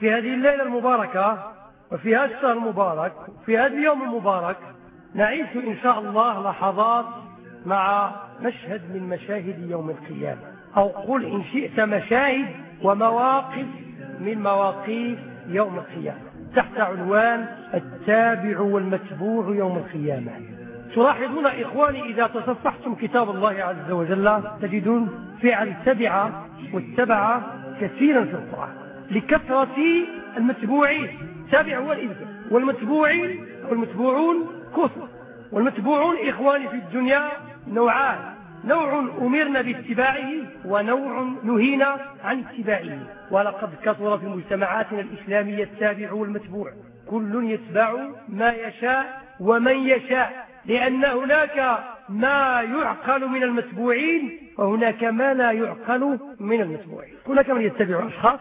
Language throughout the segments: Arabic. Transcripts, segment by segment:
في هذه الليلة المباركة وفي هذا الشهر المبارك في هذا اليوم المبارك نعيش إن شاء الله لحظات مع مشهد من مشاهد يوم القيامة. أو قل إن شئت مشاهد ومواقف من مواقف يوم القيامة. تحت عنوان التابع والمتبوع يوم القيامة. تلاحظون إخواني إذا تصفحتم كتاب الله عز وجل تجدون فعل تبع واتبع كثيرا في القرآن. لكثرة المتبوعين تابع هو الإنسان والمتبوعين والمتبوعون كثر. والمتبوعون إخواني في الدنيا نوعان. نوع أمرنا باتباعه ونوع نهينا عن اتباعه. ولقد كثر في مجتمعاتنا الإسلامية التابع والمتبوع. كل يتبع ما يشاء ومن يشاء. لأن هناك ما يعقل من المتبوعين وهناك ما لا يعقل من المتبوعين. هناك من يتبع أشخاص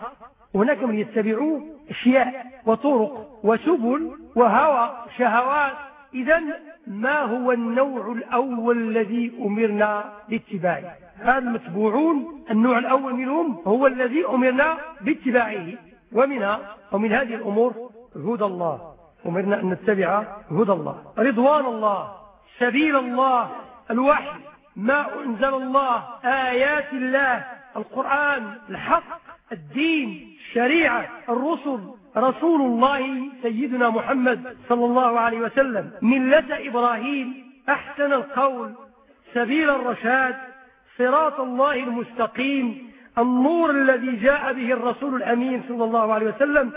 وهناك من يتبع أشياء وطرق وسبل وهوى شهوات. إذا ما هو النوع الأول الذي أمرنا باتباعه؟ هذا المتبوعون النوع الأول منهم هو الذي أمرنا باتباعه. ومنها ومن هذه الأمور هدى الله. أمرنا أن نتبع هدى الله. رضوان الله. سبيل الله. الوحي. ما أنزل الله. آيات الله. القرآن. الحق. الدين. الشريعة الرسل رسول الله سيدنا محمد صلى الله عليه وسلم. ملة إبراهيم أحسن القول. سبيل الرشاد. صراط الله المستقيم. النور الذي جاء به الرسول الأمين صلى الله عليه وسلم.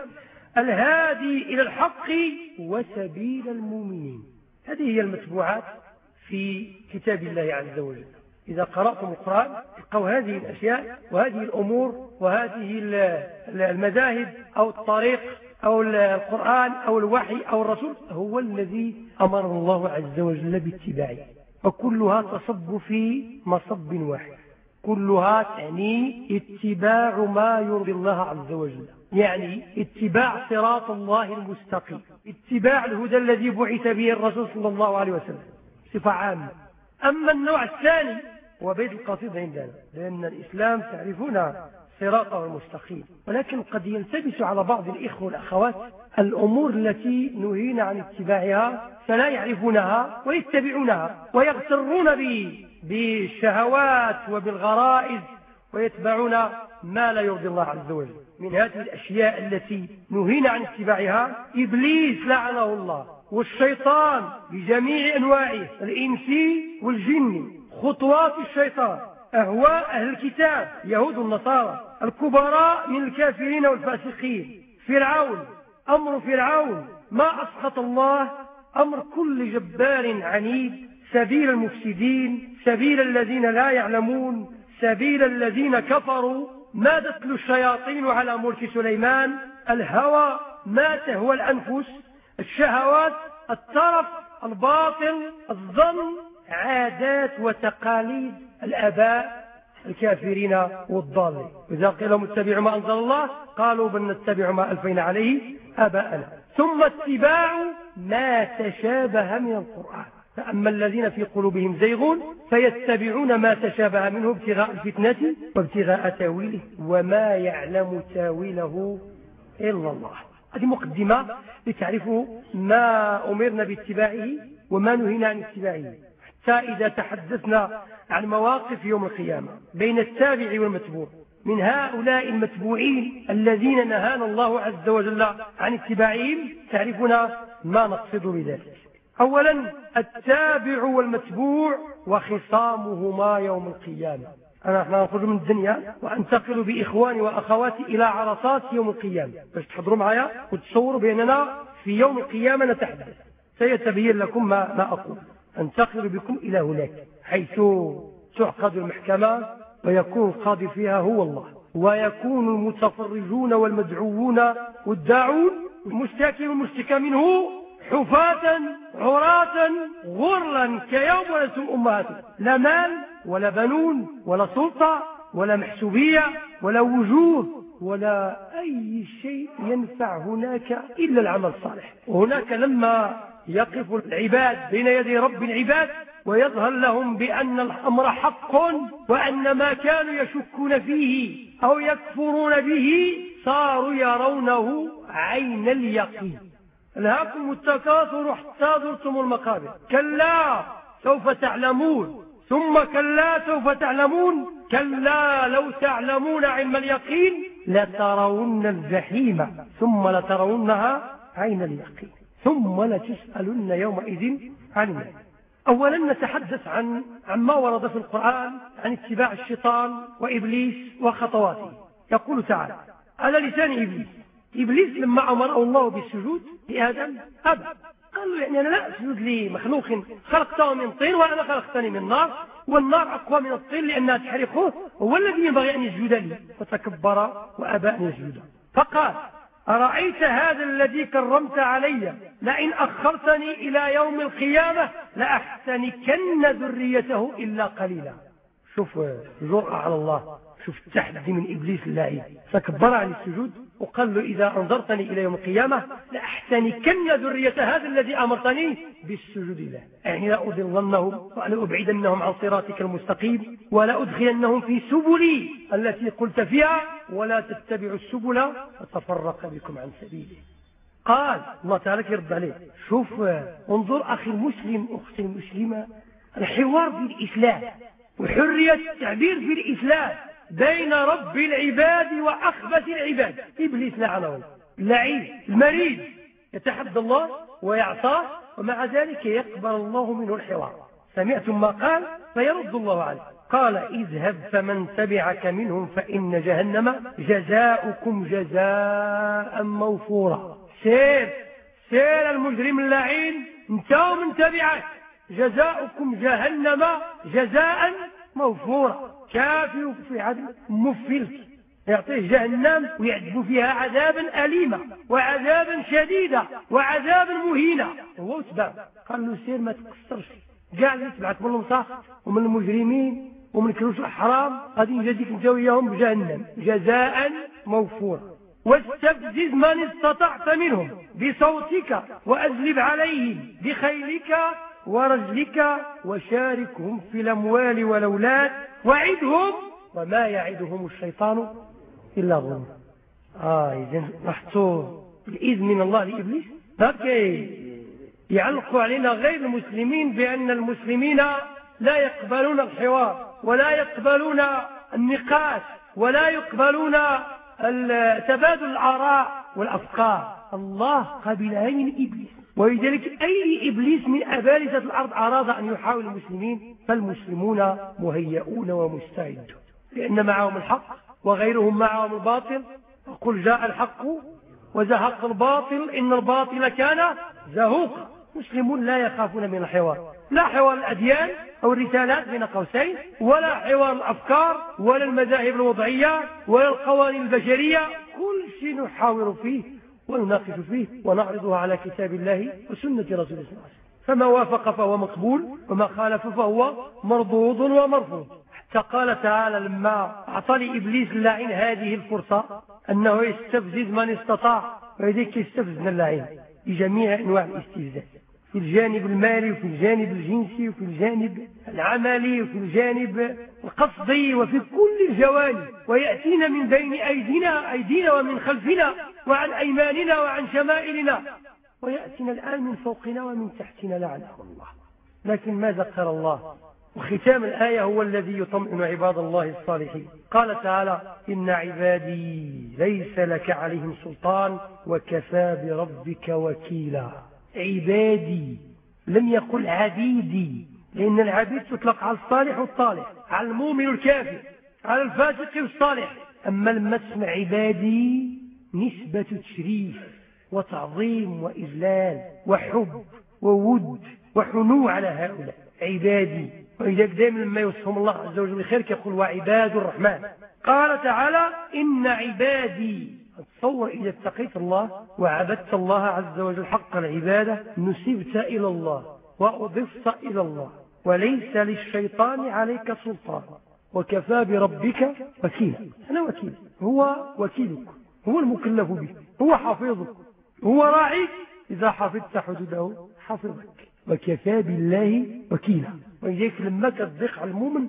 الهادي إلى الحق وسبيل المؤمنين. هذه هي المتبوعات في كتاب الله عز وجل. إذا قرأتم القرآن تلقوا هذه الأشياء وهذه الأمور وهذه المذاهب أو الطريق أو القرآن أو الوحي أو الرسول هو الذي أمر الله عز وجل باتباعه. وكلها تصب في مصب واحد. كلها تعني اتباع ما يرضي الله عز وجل. يعني اتباع صراط الله المستقيم. اتباع الهدى الذي بعث به الرسول صلى الله عليه وسلم. صفة عامة. أما النوع الثاني هو بيت القصيد عندنا لأن الإسلام تعرفون صراطه المستقيم. ولكن قد يلتبس على بعض الإخوة والأخوات الأمور التي نهينا عن اتباعها فلا يعرفونها ويتبعونها ويغترون بالشهوات وبالغرائز ويتبعون ما لا يرضي الله عز وجل. من هذه الأشياء التي نهينا عن اتباعها إبليس لعنه الله والشيطان بجميع أنواعه الإنسي والجني خطوات الشيطان أهواء أهل الكتاب يهود النصارى الكبراء من الكافرين والفاسقين. فرعون أمر فرعون ما أسخط الله؟ أمر كل جبار عنيد سبيل المفسدين سبيل الذين لا يعلمون سبيل الذين كفروا. ما تتلو الشياطين على ملك سليمان؟ الهوى ما تهوى الأنفس. الشهوات الترف الباطل الظن. عادات وتقاليد الآباء الكافرين والضالين. إذا قيل لهم اتبعوا ما أنزل الله قالوا بل نتبع ما ألفينا عليه آباءنا. ثم اتباع ما تشابه من القرآن. فأما الذين في قلوبهم زيغ فيتبعون ما تشابه منه ابتغاء الفتنة وابتغاء تأويله وما يعلم تأويله إلا الله. هذه مقدمة لتعرفوا ما أمرنا باتباعه وما نهينا عن اتباعه. حتى إذا تحدثنا عن مواقف يوم القيامة بين التابع والمتبوع. من هؤلاء المتبوعين الذين نهانا الله عز وجل عن اتباعهم تعرفون ما نقصد بذلك. أولا التابع والمتبوع وخصامهما يوم القيامة. أنا إحنا نخرج من الدنيا وأنتقل بإخواني وأخواتي إلى عرصات يوم القيامة. باش تحضروا معايا وتصوروا بأننا في يوم القيامة نتحدث. سيتبين لكم ما, ما أقول. أنتقل بكم إلى هناك حيث تعقد المحكمة ويكون القاضي فيها هو الله. ويكون المتفرجون والمدعوون والداعون المشتكي والمشتكى منه حفاة عراة غرلا كيوم ولدتم أمهاتهم لا مال ولا بنون ولا سلطة ولا محسوبية ولا وجوه ولا أي شيء ينفع هناك إلا العمل الصالح. وهناك لما يقف العباد بين يدي رب العباد ويظهر لهم بأن الأمر حق وأن ما كانوا يشكون فيه أو يكفرون به صاروا يرونه عين اليقين. ألهاكم التكاثر حتى زرتم المقابر. كلا سوف تعلمون. ثم كلا سوف تعلمون. كلا لو تعلمون علم اليقين لترون الجحيم. ثم لترونها عين اليقين. ثم لتسألن يومئذ عن أولا نتحدث عن عما ورد في القرآن عن اتباع الشيطان وإبليس وخطواته. يقول تعالى على لسان إبليس. إبليس لما أمره الله بالسجود لآدم أبى. قال له يعني أنا لا أسجد لمخلوق خلقته من طين وأنا خلقتني من نار والنار أقوى من الطين لأنها تحرقه هو الذي ينبغي أن يسجد لي. فتكبر وأبى أن يسجد. فقال أرأيت هذا الذي كرمت علي؟ لئن أخرتني إلى يوم القيامة لأحتنكن ذريته إلا قليلا. شوف جرأة على الله. شوف التحدي من إبليس اللعين فكبر عن السجود. وقال له إذا أنظرتني إلى يوم القيامة لأحتنكن ذرية هذا الذي أمرتني بالسجود له. يعني لا أضلنهم ولا أبعدنهم عن صراطك المستقيم ولا أدخلنهم في سبلي التي قلت فيها ولا تتبعوا السبل فتفرق بكم عن سبيله قال الله تعالى يرد عليه شوف انظر أخي المسلم أختي المسلمة الحوار في الإسلام وحرية التعبير في الإسلام. بين رب العباد وأخبث العباد. إبليس لعنه. اللعين. المريض. يتحدى الله ويعصاه ومع ذلك يقبل الله منه الحوار. سمعتم ما قال فيرد الله عليه. قال اذهب فمن تبعك منهم فإن جهنم جزاؤكم جزاء موفورا. سير سير المجرم اللعين. انت ومن تبعك. جزاؤكم جهنم جزاء موفورا. كافر في عدل مفلت يعطيه جهنم ويعذب فيها عذابا أليما وعذابا شديدا وعذابا مهينا. هو تبع قال له سير ما تكسرش كاع اللي من المصاح ومن المجرمين ومن كلوش الحرام غادي نجازيك أنت وياهم بجهنم. جزاء موفورا واستفزز من استطعت منهم. بصوتك وأجلب عليهم. بخيلك ورجلك وشاركهم في الأموال والأولاد. وعدهم وما يعدهم الشيطان إلا غرور. آه إذن لاحظتوا الإذن من الله لإبليس؟ هكي يعلقوا علينا غير المسلمين بأن المسلمين لا يقبلون الحوار ولا يقبلون النقاش ولا يقبلون تبادل الآراء والأفكار. الله قبل عين إبليس. ولذلك أي إبليس من أبالسة الأرض أراد أن يحاول المسلمين فالمسلمون مهيئون ومستعدون. لأن معهم الحق وغيرهم معهم الباطل. وقل جاء الحق وزهق الباطل. إن الباطل كان زهوقا. مسلمون لا يخافون من الحوار. لا حوار الأديان أو الرسالات بين قوسين ولا حوار الأفكار ولا المذاهب الوضعية ولا القوانين البشرية. كل شيء نحاور فيه ونناقش فيه ونعرضها على كتاب الله وسنة رسول الله صلى الله عليه وسلم. فما وافق فهو مقبول وما خالف فهو مردود ومرفوض حتى قال تعالى لما أعطى لإبليس اللعين هذه الفرصة أنه يستفزز من استطاع ويديك يستفزنا اللعين بجميع أنواع الاستفزاز. في الجانب المالي وفي الجانب الجنسي وفي الجانب العملي وفي الجانب القصدي وفي كل الجوانب. ويأتينا من بين أيدينا, أيدينا ومن خلفنا وعن أيماننا وعن شمائلنا. ويأتينا الآن من فوقنا ومن تحتنا لعنه الله. لكن ما ذكر الله؟ وختام الآية هو الذي يطمئن عباد الله الصالحين. قال تعالى إن عبادي ليس لك عليهم سلطان وكفى بربك وكيلا. عبادي لم يقل عبيدي لأن العبيد تطلق على الصالح والطالح على المؤمن الكافر على الفاسق والصالح. أما لما تسمع عبادي نسبة تشريف وتعظيم وإذلال وحب وود وحنو على هؤلاء. عبادي ولذلك دائما لما يوصفهم الله عز وجل بخير يقول وعباد الرحمن. قال تعالى إن عبادي تصور إذا اتقيت الله وعبدت الله عز وجل حق العبادة نسبت إلى الله وأضفت إلى الله وليس للشيطان عليك سلطان. وكفى بربك وكيلا. أنا وكيل. هو وكيلك. هو المكلف به هو حافظك. هو راعيك إذا حفظت حدوده حفظك. وكفى بالله وكيلا. ويجيك لما كتضيق على المؤمن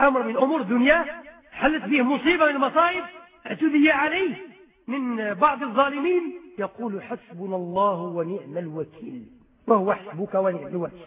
أمر من أمور الدنيا حلت به مصيبة من المصائب اعتدي عليه. من بعض الظالمين يقول حسبنا الله ونعم الوكيل. وهو حسبك ونعم الوكيل.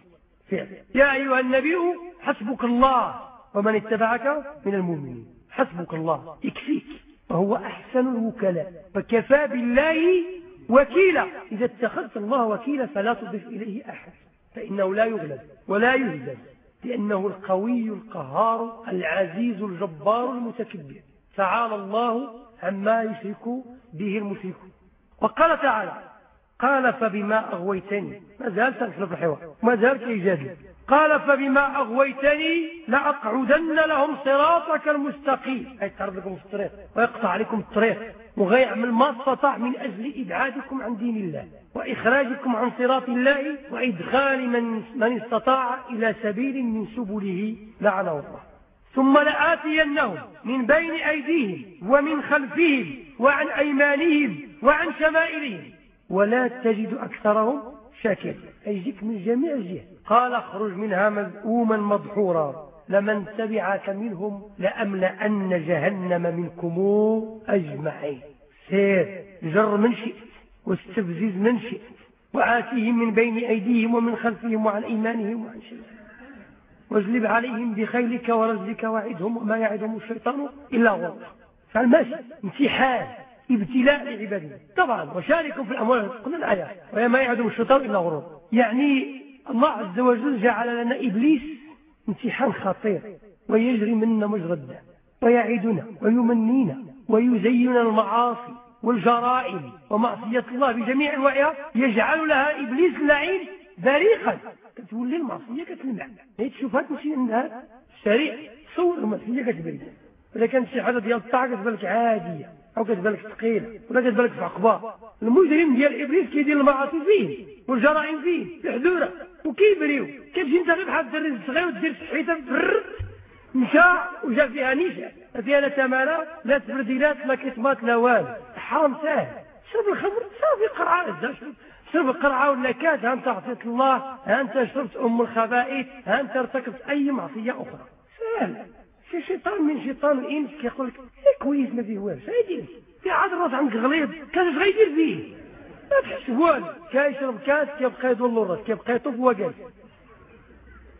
فعلا يا أيها النبي حسبك الله ومن اتبعك من المؤمنين. حسبك الله. يكفيك. وهو أحسن الوكلاء فكفى بالله وكيلا. إذا اتخذت الله وكيلا فلا تضف إليه أحد. فإنه لا يغلب ولا يهزم لأنه القوي القهار العزيز الجبار المتكبر. تعالى الله عما يشرك به المشركون وقال تعالى قال فبما أغويتني ما زال تنحن في الحوار ما زال كيجادل. قال فبما أغويتني لأقعدن لهم صراطك المستقيم. أي ترد لكم الطريق ويقطع عليكم الطريق وغيعمل ما استطاع من أجل إبعادكم عن دين الله وإخراجكم عن صراط الله وإدخال من, من استطاع إلى سبيل من سبله لعنه الله. ثم لآتينهم من بين أيديهم ومن خلفهم وعن أيمانهم وعن شمائلهم. ولا تجد أكثرهم شاكر يجيك من جميع الجهات قال اخرج منها مذءوما مدحورا. لمن تبعك منهم لأملأن جهنم منكم أجمعين. سير جر من شئت واستفزز من شئت. وآتيهم من بين أيديهم ومن خلفهم وعن إيمانهم وعن شمالهم واجلب عليهم بخيلك ورجلك وعدهم وما يعدهم الشيطان إلا غرور فالماشي امتحان ابتلاء لعباده. طبعا. وشاركوا في الأموال قلنا الآية وما يعدهم الشيطان إلا غرور يعني الله عز وجل جعل لنا إبليس امتحان خطير. ويجري منا مجرى الدم ويعدنا ويمنينا ويزين المعاصي والجرائم. ومعصية الله بجميع أنواعها يجعل لها إبليس اللعين بريقا كتولي المعصية كتلمع هي تشوفها تمشي عندها سريع تصور المعصية كتبري إذا كانت شي حاجة ديال الطاعة كتبان عادية أو كتبان لك ثقيلة ولا كتبان في عقبة. المجرم ديال إبليس كيدير المعاصي فيه والجرائم فيه في حدورة وكيبريو. كتمشي انت غير بحال الدري الصغير ودير صحيته مشى وجا فيها نيشان فيها لا تمارة لا تبرديلات لا كتمات لا والو حرام ساهل. شرب الخمر صافي قرعة شرب القرعة ولا كاد ها انت عصيت الله انت شربت أم الخبائث انت ارتكبت أي معصية أخرى. سهل. شي شيطان من شيطان الإنس كيقول لك إيه كويس ما فيه والو شايدير في عاد الرأس عندك غليظ كان غيدير فيه؟ ما تحسب والو كيشرب كاس كيبقى يدور الرأس كيبقى يطوف وجالس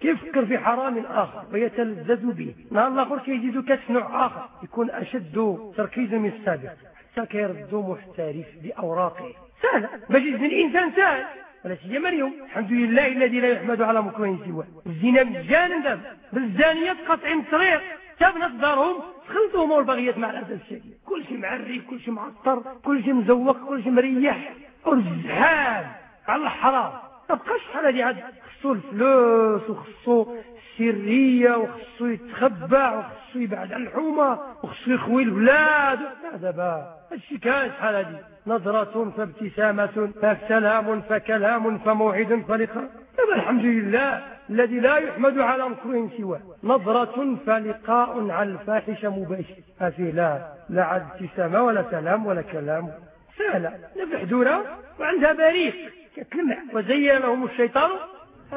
كيفكر في حرام آخر ويتلذذ به. نهار الآخر كيجد كاس نوع آخر يكون أشد تركيزا من السابق. حتى كيردو محترف بأوراقه. سهل. باش يزن الإنسان سهل. ولا سيما اليوم. الحمد لله الذي لا يحمد على مكروه سواه. الزنا مجانا دابا. بالزانيات قطع الطريق تابنا دارهم خلطهم والبغيات مع الأسف الشديد. كل شيء معري كل شيء معطر كل شيء مزوق كل شيء مريح. والزحام على الحرام. ما بقاش شحال هذه. عاد خصو الفلوس وخصو السرية وخصو يتخبى وخصو يبعد عن الحومة وخصو يخوي الولاد. دابا هادشي كان شحال هذه نظرة فابتسامة فسلام فكلام فموعد فلقاء. الحمد لله الذي لا يحمد على مكروه سواه. نظرة فلقاء على الفاحشة مباشر هذه لا لا ابتسامة ولا سلام ولا كلام. سهلة. لا في حدورة وعندها بريق. كتلمع. وزين لهم الشيطان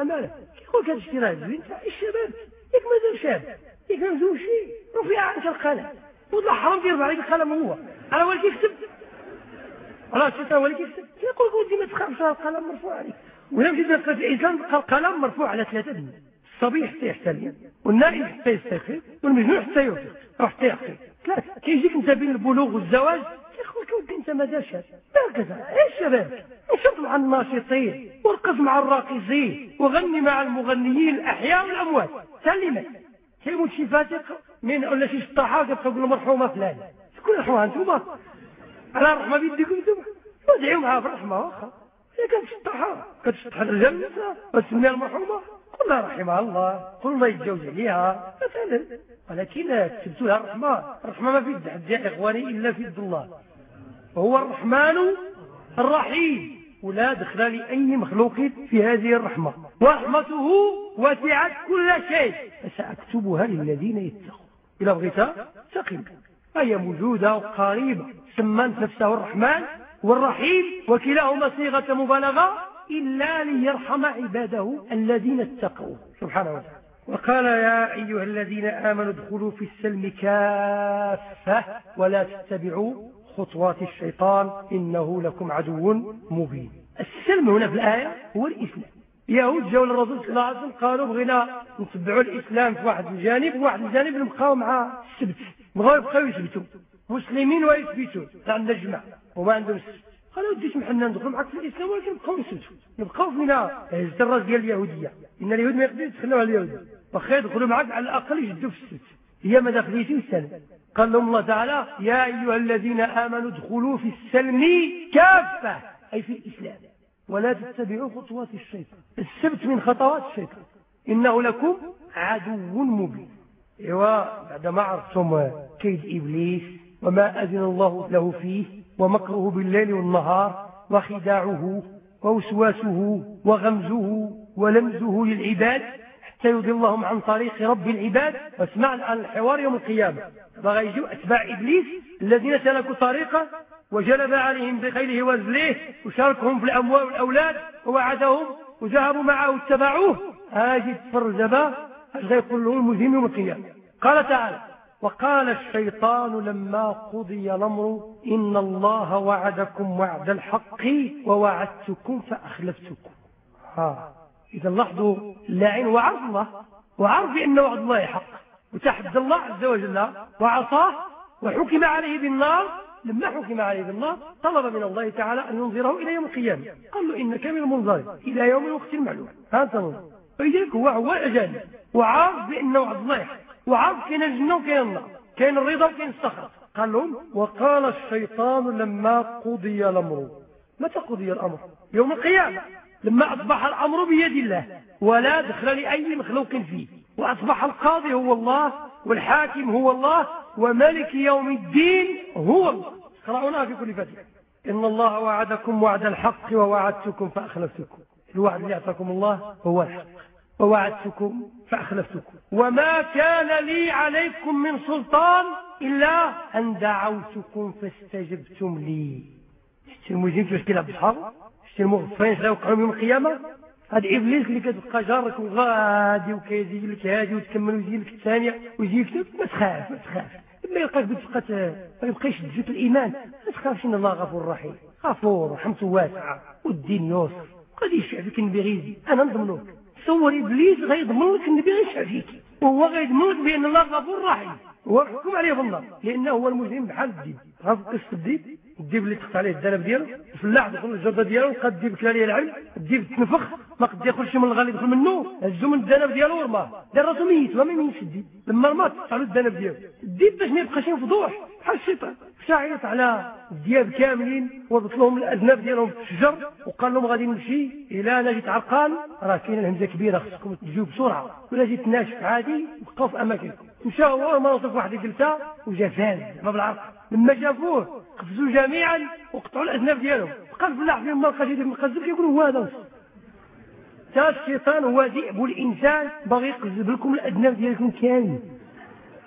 أماله كيقول كتشتي راه زوين الشباب. ياك مازال شاب. ياك مازال شي. رفيع عنك القلم. وطلع حرام كيرفع عليك القلم هو. أنا هو اللي كيكتب. راه الشيطان هو اللي كيكتب. كيقول ودي ما تخافش القلم مرفوع عليك ولا مشيت في الإنسان القلم مرفوع على ثلاثة دنيا الصبي حتى يحتل والنائم حتى يستيقظ والمجنون حتى يوفق أو حتى يعقل ثلاثة كيجيك أنت بين البلوغ والزواج يقولك ودي أنت ما دارش هكذا إيش شباب؟ نشط مع الناشطين وارقص مع الراقصين وغني مع المغنيين الاحياء والاموات سلمك. شي فاتق من ولا شي شطاحه كتقول له مرحومه فلان. شكون الرحمه انتوما على الرحمه بيديكم انتوما معها بالرحمه واخا هي كانت شطاحة. كتشطح الرجال وتسميها المرحومة. قل لها رحمها الله. قل الله يتجوز عليها. مثلا. ولكن كتبتوا لها الرحمة. الرحمة ما في يد يا إخواني إلا في الله. وهو الرحمن الرحيم. ولا دخل لأي مخلوق في هذه الرحمة. ورحمته وسعت كل شيء. فسأكتبها للذين يتقون. إلى بغيتها سقيم. هي موجودة وقريبة سمانت نفسه الرحمن والرحيم. وكلاهما صيغة مبالغة. إلا ليرحم عباده الذين اتقوا سبحانه وتعالى. وقال يا أيها الذين آمنوا ادخلوا في السلم كافة. ولا تتبعوا خطوات الشيطان إنه لكم عدو مبين. السلم هنا في الآية هو الإسلام. يهود جاءوا للرسول صلى الله عليه وسلم قالوا بغينا نتبعوا الإسلام في واحد الجانب وواحد الجانب نبقاو مع السبت. بغاو يبقاو يثبتوا. مسلمين ويثبتوا. عندنا الجمع وما عندهم السبت قالوا ودي سمح لنا ندخلوا معك في الإسلام ولكن نبقاو نسبتوا. نبقاو فينا الراس ديال اليهودية. إن اليهود ما يقدروا يتخلوا على اليهود. واخا يدخلوا معك على الأقل يجدوا في السبت. هي ما دخليتي السلم. قال لهم الله تعالى يا أيها الذين آمنوا ادخلوا في السلم كافة أي في الإسلام. ولا تتبعوا خطوات الشيطان. السبت من خطوات الشيطان. إنه لكم عدو مبين. إيوا بعدما عرفتم كيد إبليس وما أذن الله له فيه ومكره بالليل والنهار وخداعه ووسواسه وغمزه ولمزه للعباد حتى يضلهم عن طريق رب العباد. واسمع الحوار يوم القيامة. يجوا أتباع إبليس الذين سلكوا طريقه وجلب عليهم بخيله وزليه وشاركهم في الأموال والأولاد ووعدهم وذهبوا معه واتبعوه. هاجي تفرج با اش غيقول له المجرم يوم القيامة. قال تعالى وقال الشيطان لما قضي الأمر إن الله وعدكم وعد الحق ووعدتكم فأخلفتكم. ها. إذا لاحظوا اللاعن وعرض الله. وعرض بأن وعد الله حق. وتحدى الله عز وجل وعصاه وحكم عليه بالنار. لما حكم عليه بالنار طلب من الله تعالى أن ينظره إلى يوم القيامة. قال له إنك من المنظر إلى يوم الوقت المعلوم. هذا تنظر فلذلك هو هو أجانب وعارف بأنه وعد الله حق. وعارف كاين الجنة وكاين النار. كاين الرضا وكاين السخط. قال لهم وقال الشيطان لما قضي الأمر. متى قضي الأمر؟ يوم القيامة. لما أصبح الأمر بيد الله ولا دخل لأي مخلوق فيه. وأصبح القاضي هو الله والحاكم هو الله وملك يوم الدين هو الله. قرأناها في كل فتح. إن الله وعدكم وعد الحق ووعدتكم فأخلفتكم. الوعد اللي أعطاكم الله هو الحق. ووعدتكم فأخلفتكم. وما كان لي عليكم من سلطان إلا أن دعوتكم فاستجبتم لي. شتي المجرم كيفاش كيلعب شتي المغفرين شغال يوقعهم يوم القيامة؟ هاد إبليس اللي كتبقى جارك وغادي وكيزيد لك هادي وتكمل ويزيد لك الثانية ويجي يكتب ما تخاف ما تخاف. ما يلقاك بتبقى ما يبقاش تزيد الإيمان. ما تخافش إن الله غفور رحيم. غفور رحمته واسعة والدين يسر. غادي يشفع فيك النبي غيزي؟ أنا نضمنوك. تصور إبليس غيضمن لك النبي غيشفع فيك وهو غيضمن لك بأن الله غفور رحيم. هو حكم عليه بالنار لأنه هو المجرم بحال الدين. عرف قصه الدين الديب اللي تقطع عليه الذنب ديالو الفلاح دخل الجرده ديالو قد الديب كلا عليه العلم الديب تنفخ ما قد ياكلش من الغالي يدخل منه هزو من الذنب ديالو ورماه. دار راسو ميت وما يميتش الديب لما رمات قطع له الذنب ديالو. الديب باش ما يبقاش فضوح بحال الشيطان. شاعرت على الدياب كاملين وضت لهم الأذناب ديالهم في الشجر وقال لهم غادي نمشي أنا جيت عرقان. راه كاينة الهمزة كبيرة خصكم تجيو بسرعة. ولا جيت ناشف عادي بقاو في اماكنكم مشى هو ما وصل واحد الجلسة وجا فاز ما بالعرق لما شافوه قفزوا جميعا وقطعوا الأذناب ديالهم. بقى الفلاح فيهم ما لقاش يدير مقزب كيقول هو هذا تا الشيطان هو ذئب الإنسان باغي يقزب لكم الأذناب ديالكم كامل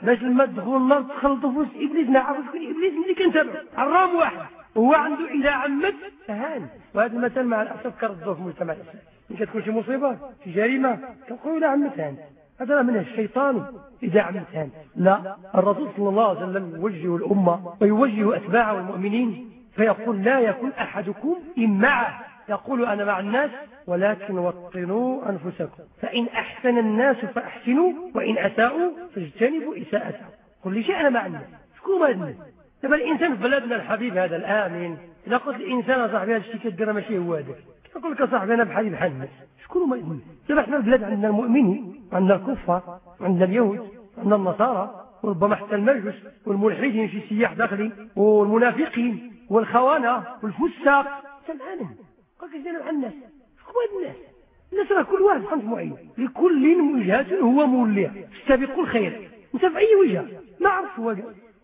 باش لما تدخلوا النار تخلطوا في وسط إبليس نعرفوا شكون إبليس اللي كنتابعوا حرام واحد. هو عنده اذا عمت فهان. وهذا المثل مع الأسف كردوه في المجتمع الاسلامي ملي كتكون شي مصيبة شي جريمة كنقولوا اذا عمت هان. هذا من الشيطان إذا عملت لا الرسول صلى الله عليه وسلم يوجه الأمة ويوجه أتباعه المؤمنين فيقول لا يكون أحدكم إن معه. يقول أنا مع الناس ولكن وطنوا أنفسكم. فإن أحسن الناس فأحسنوا وإن أساءوا فاجتنبوا إساءته قل لي شيء أنا مع الناس. شكون هذا الناس؟ دابا الإنسان في بلدنا الحبيب هذا الآمن إذا قلت الإنسان صاحبي هذا الشيء كدير ماشي هو هذاك يقول لك صاحبي أنا بحالي بحال الناس؟ شكون هما الناس؟ دابا إحنا البلاد عندنا المؤمنين وعندنا الكفار وعندنا اليهود وعندنا النصارى وربما حتى المجوس والملحدين في سياح داخلي والمنافقين والخونة والفساق. سمعنا قال كيف مع الناس شكون الناس. الناس راه كل واحد خمس معين. لكل وجهة هو موليها استبقوا الخير. انت في أي وجهة؟ ما عرفت هو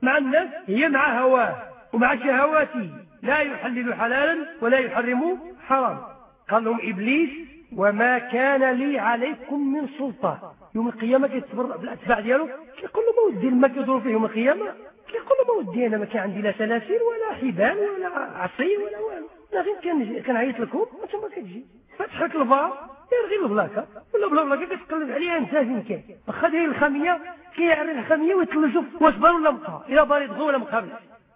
مع الناس هي مع هواه ومع شهواته. لا يحلل حلالا ولا يحرم حرام. قال لهم إبليس وما كان لي عليكم من سلطان يوم القيامة كيتبرع بالأتباع ديالو كيقول له ما ودي لما كيدوروا فيه يوم القيامة؟ كيقول له ما ودي أنا ما كان عندي لا سلاسل ولا حبال ولا عصي ولا والو. غير كان كنعيط لكم وأنتم ما كتجي. فتحك البار غير البلاكة. ولا بلا بلاكة كتقلب عليها أنت فين كاين واخا داير الخاميه كيعرف الخاميه ويتلجوا واش بار ولا مقهى إلا بارد غو ولا مقهى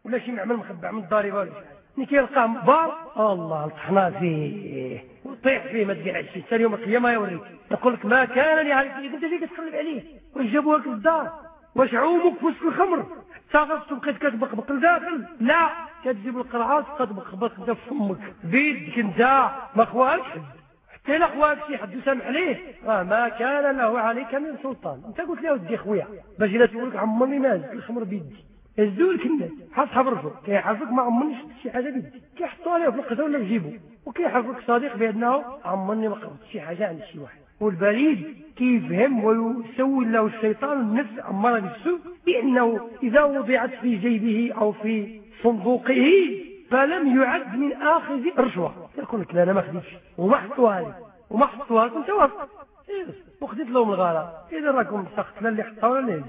ولا شي معمل مخبع من الضريبه ولا شي ملي كيلقاه بار الله طحنا فيه. وطيح فيه ما تبيعش حتى يوم القيامة يوريك يقول لك ما كان لي عارف أنت اللي كتقلب عليه؟ واش جابوها لك للدار. واش عومك في وسط الخمر؟ حتى غصت بقيت كتبقبق لداخل لا. كتجيب القرعه تبقبق في فمك. بيدك انت ما خواكش حتى لا خواك شي حد يسامح عليه. راه ما كان له عليك من سلطان. انت قلت له ودي خويا. باش الا تقول لك عمرني ما هزت الخمر بيدي. هزوا لك الناس حصحاب الرجل كيحرفك ما عمرني شفت شي حاجة بيدي. كيحطوا عليه في القزا ولا في جيبو وكيحرفك صديق بأنه عمرني ما قربت شي حاجة عند شي واحد. والبريد كيفهم ويسوي له الشيطان النفس أمارة بالسوء لأنه إذا وضعت في جيبه أو في صندوقه فلم يعد من آخذ رشوة يقول لك لا أنا ما خديتش. وما حطوها لي وما حطوها واثق إيه، وخديت لهم الغالة إذا راكم سقط لا اللي حطها ولا اللي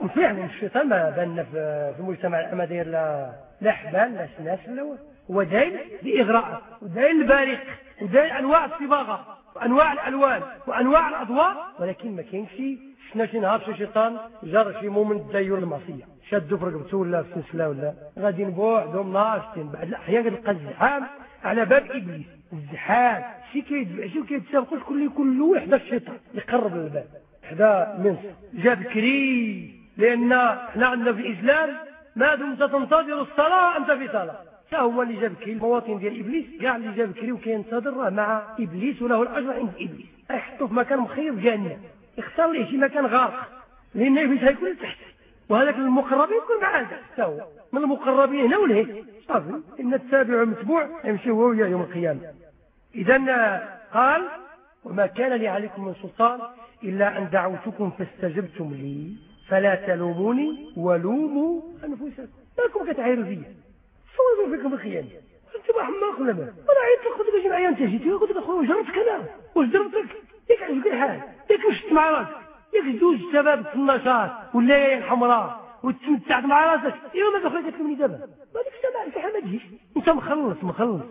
وفعلا الشيطان ما بان في المجتمع الأما داير لا لا حبال لا سناس لا هو داير لإغراء وداير البارق وداير أنواع الصباغة. وانواع الألوان وأنواع الأضواء ولكن ما كاينش شنا شي نهار شي شيطان جر شي مؤمن تدير المعصية. شادو في رقبته ولا في سلسلة ولا؟ غاديين بوحدهم ناشطين بعد الأحيان كتلقى الزحام على باب إبليس. الزحام شي كيدفع شي كيتسابقوا كل يكون له وحده الشيطان. يقرب للباب. حدا منص. جاب كري لأن إحنا عندنا في الإسلام ما دمت تنتظر الصلاة انت في صلاة. حتى هو اللي جاب كري المواطن ديال إبليس كاع اللي جاب كري وكينتظر راه مع إبليس وله الأجر عند إبليس. يحطو في مكان مخير جهنم يختار ليه شي مكان غارق. لأن إبليس هيكون تحت. وهذاك المقربين يكون معاه. حتى هو. من المقربين هنا ولهيه صافي. إن التابع المتبوع يمشي هو وياه يوم القيامة. اذا قال وما كان لي عليكم من سلطان إلا أن دعوتكم فاستجبتم لي. فلا تلوموني ولوموا أنفسكم. لكم كتعايروا فيا؟ صوروا فيكم الخيانة أنت ما حماق ولا ما؟ أنا عيطت لك قلت لك أجي معايا أنت جيتي قلت لك أخويا جربتك أنا؟ واش جربتك ياك عجبك الحال. ياك مشت مع راسك؟ ياك دوز الشباب في النشاط والليالي الحمراء وتمتعت مع راسك. ايوا ماذا أخويا كتلمني دابا ما ديك الساعة الفحم ما تجيش. أنت مخلص مخلص.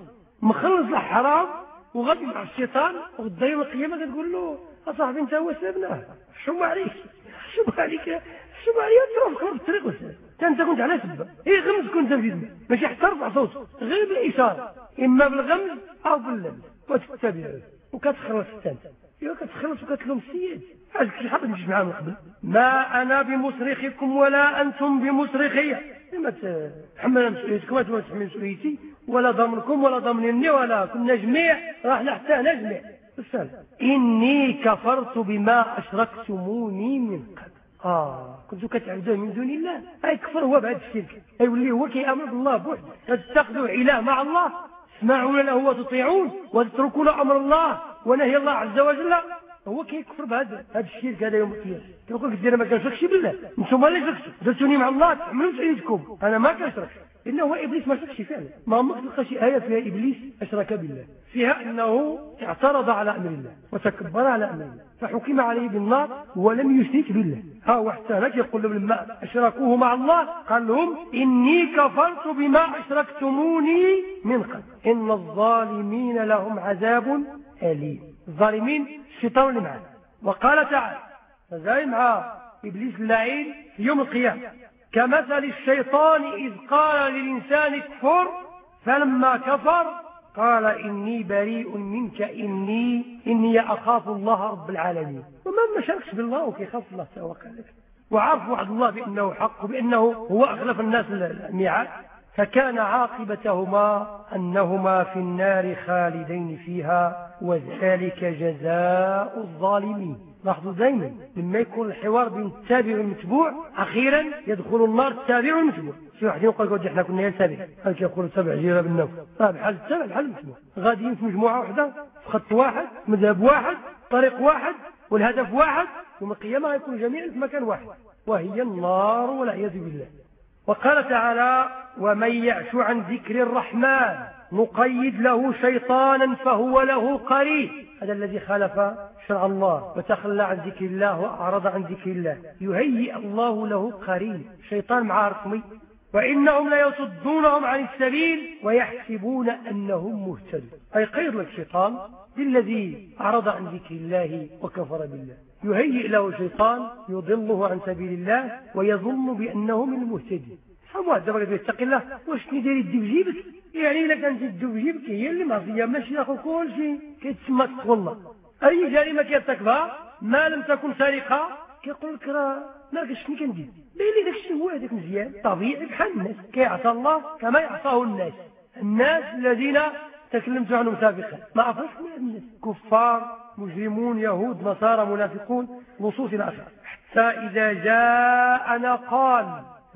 مخلص الحرام وغادي مع الشيطان وغدا يوم القيامة كتقول له أصاحبي أنت هو سببنا. حشوم عليك. حشوم عليك. حشوم عليك. تروح في الطريق وسهل انت كنت على سبه هي غمز كنت في ذنب ماشي حتى رفع صوته غير بالإشارة. إما بالغمز أو باللمس. وتتبع وكتخلص أنت. ايوا كتخلص وكتلوم السيد. عاد شي حد مش معاه من قبل. ما أنا بمصرخكم ولا أنتم بمصرخي. ما تحمل مسؤوليتكم. ما تحمل مسؤوليتي. ولا ضمنكم ولا ضمنني ولا كنا جميع راح حتى هنا جميع إني كفرت بما أشركتموني من قبل. آه كنتو كتعبدوه من دون الله يكفر هو بعد الشرك. يولي هو كيامن بالله بوحده تتخذوا اله مع الله تسمعون له وتطيعون وتتركون أمر الله ونهي الله عز وجل. هو كيكفر بهذا هذا الشرك هذا يوم القيامة. كيقول لك ما كنشركش بالله. أنتم اللي شركتوا درتوني مع الله تعملوا سعيدكم أنا ما كنشركش إنه هو إبليس ما شركش فعلا ما ما تلقى شي آية فيها إبليس أشرك بالله. فيها أنه اعترض على أمر الله وتكبر على أمر الله فحكم عليه بالنار ولم يشرك بالله. ها هناك يقول لهم لما أشركوه مع الله قال لهم إني كفرت بما أشركتموني من قبل. إن الظالمين لهم عذاب أليم. الظالمين الشيطان اللي معه وقال تعالى فزاي مع إبليس اللعين في يوم القيامة. كمثل الشيطان إذ قال للإنسان اكفر فلما كفر قال إني بريء منك إني إني أخاف الله رب العالمين. ومن ما شركش بالله وكيخاف الله سواء قال وعرف وعد الله بأنه حق وبأنه هو أخلف الناس الميعاد. فكان عاقبتهما أنهما في النار خالدين فيها وذلك جزاء الظالمين. لاحظوا دائما لما يكون الحوار بين التابع والمتبوع أخيرا يدخل النار التابع والمتبوع. شي واحد يقول لك إحنا كنا التابع هل كيقول التابع جيرة بالنوم؟ بحال التابع بحال المتبوع غاديين في مجموعة واحدة في خط واحد مذهب واحد طريق واحد والهدف واحد يوم القيامة غيكون جميعا في مكان واحد. وهي النار والعياذ بالله. وقال تعالى ومن يعش عن ذكر الرحمن نقيد له شيطانا فهو له قريب. هذا الذي خالف شرع الله وتخلى عن ذكر الله وأعرض عن ذكر الله. يهيئ الله له قرين شيطان مع رسمي. وإنهم ليصدونهم عن السبيل ويحسبون أنهم مهتدون. أي قيد لك الشيطان بالذي أعرض عن ذكر الله وكفر بالله. يهيئ له شيطان يضله عن سبيل الله ويظن بأنه من المهتدين. واحد دابا يتقي الله واش ندير يدي في جيبك يعني إلا كانت يدو في جيبك هي اللي معصيه ماشي ياخذ كل شيء. كيتسمى تقوى الله. أي جريمه كيرتكبها ما لم تكن سرقه كيقول لك راه ما عرفتش شنو كندير. باين لي داك الشيء هو هذاك مزيان. طبيعي بحال الناس. كيعصى الله كما يعصاه الناس. الناس الذين تكلمت عنهم سابقا. ما عرفوش الناس. كفار مجرمون يهود نصارى منافقون نصوص إلى حتى إذا جاءنا قال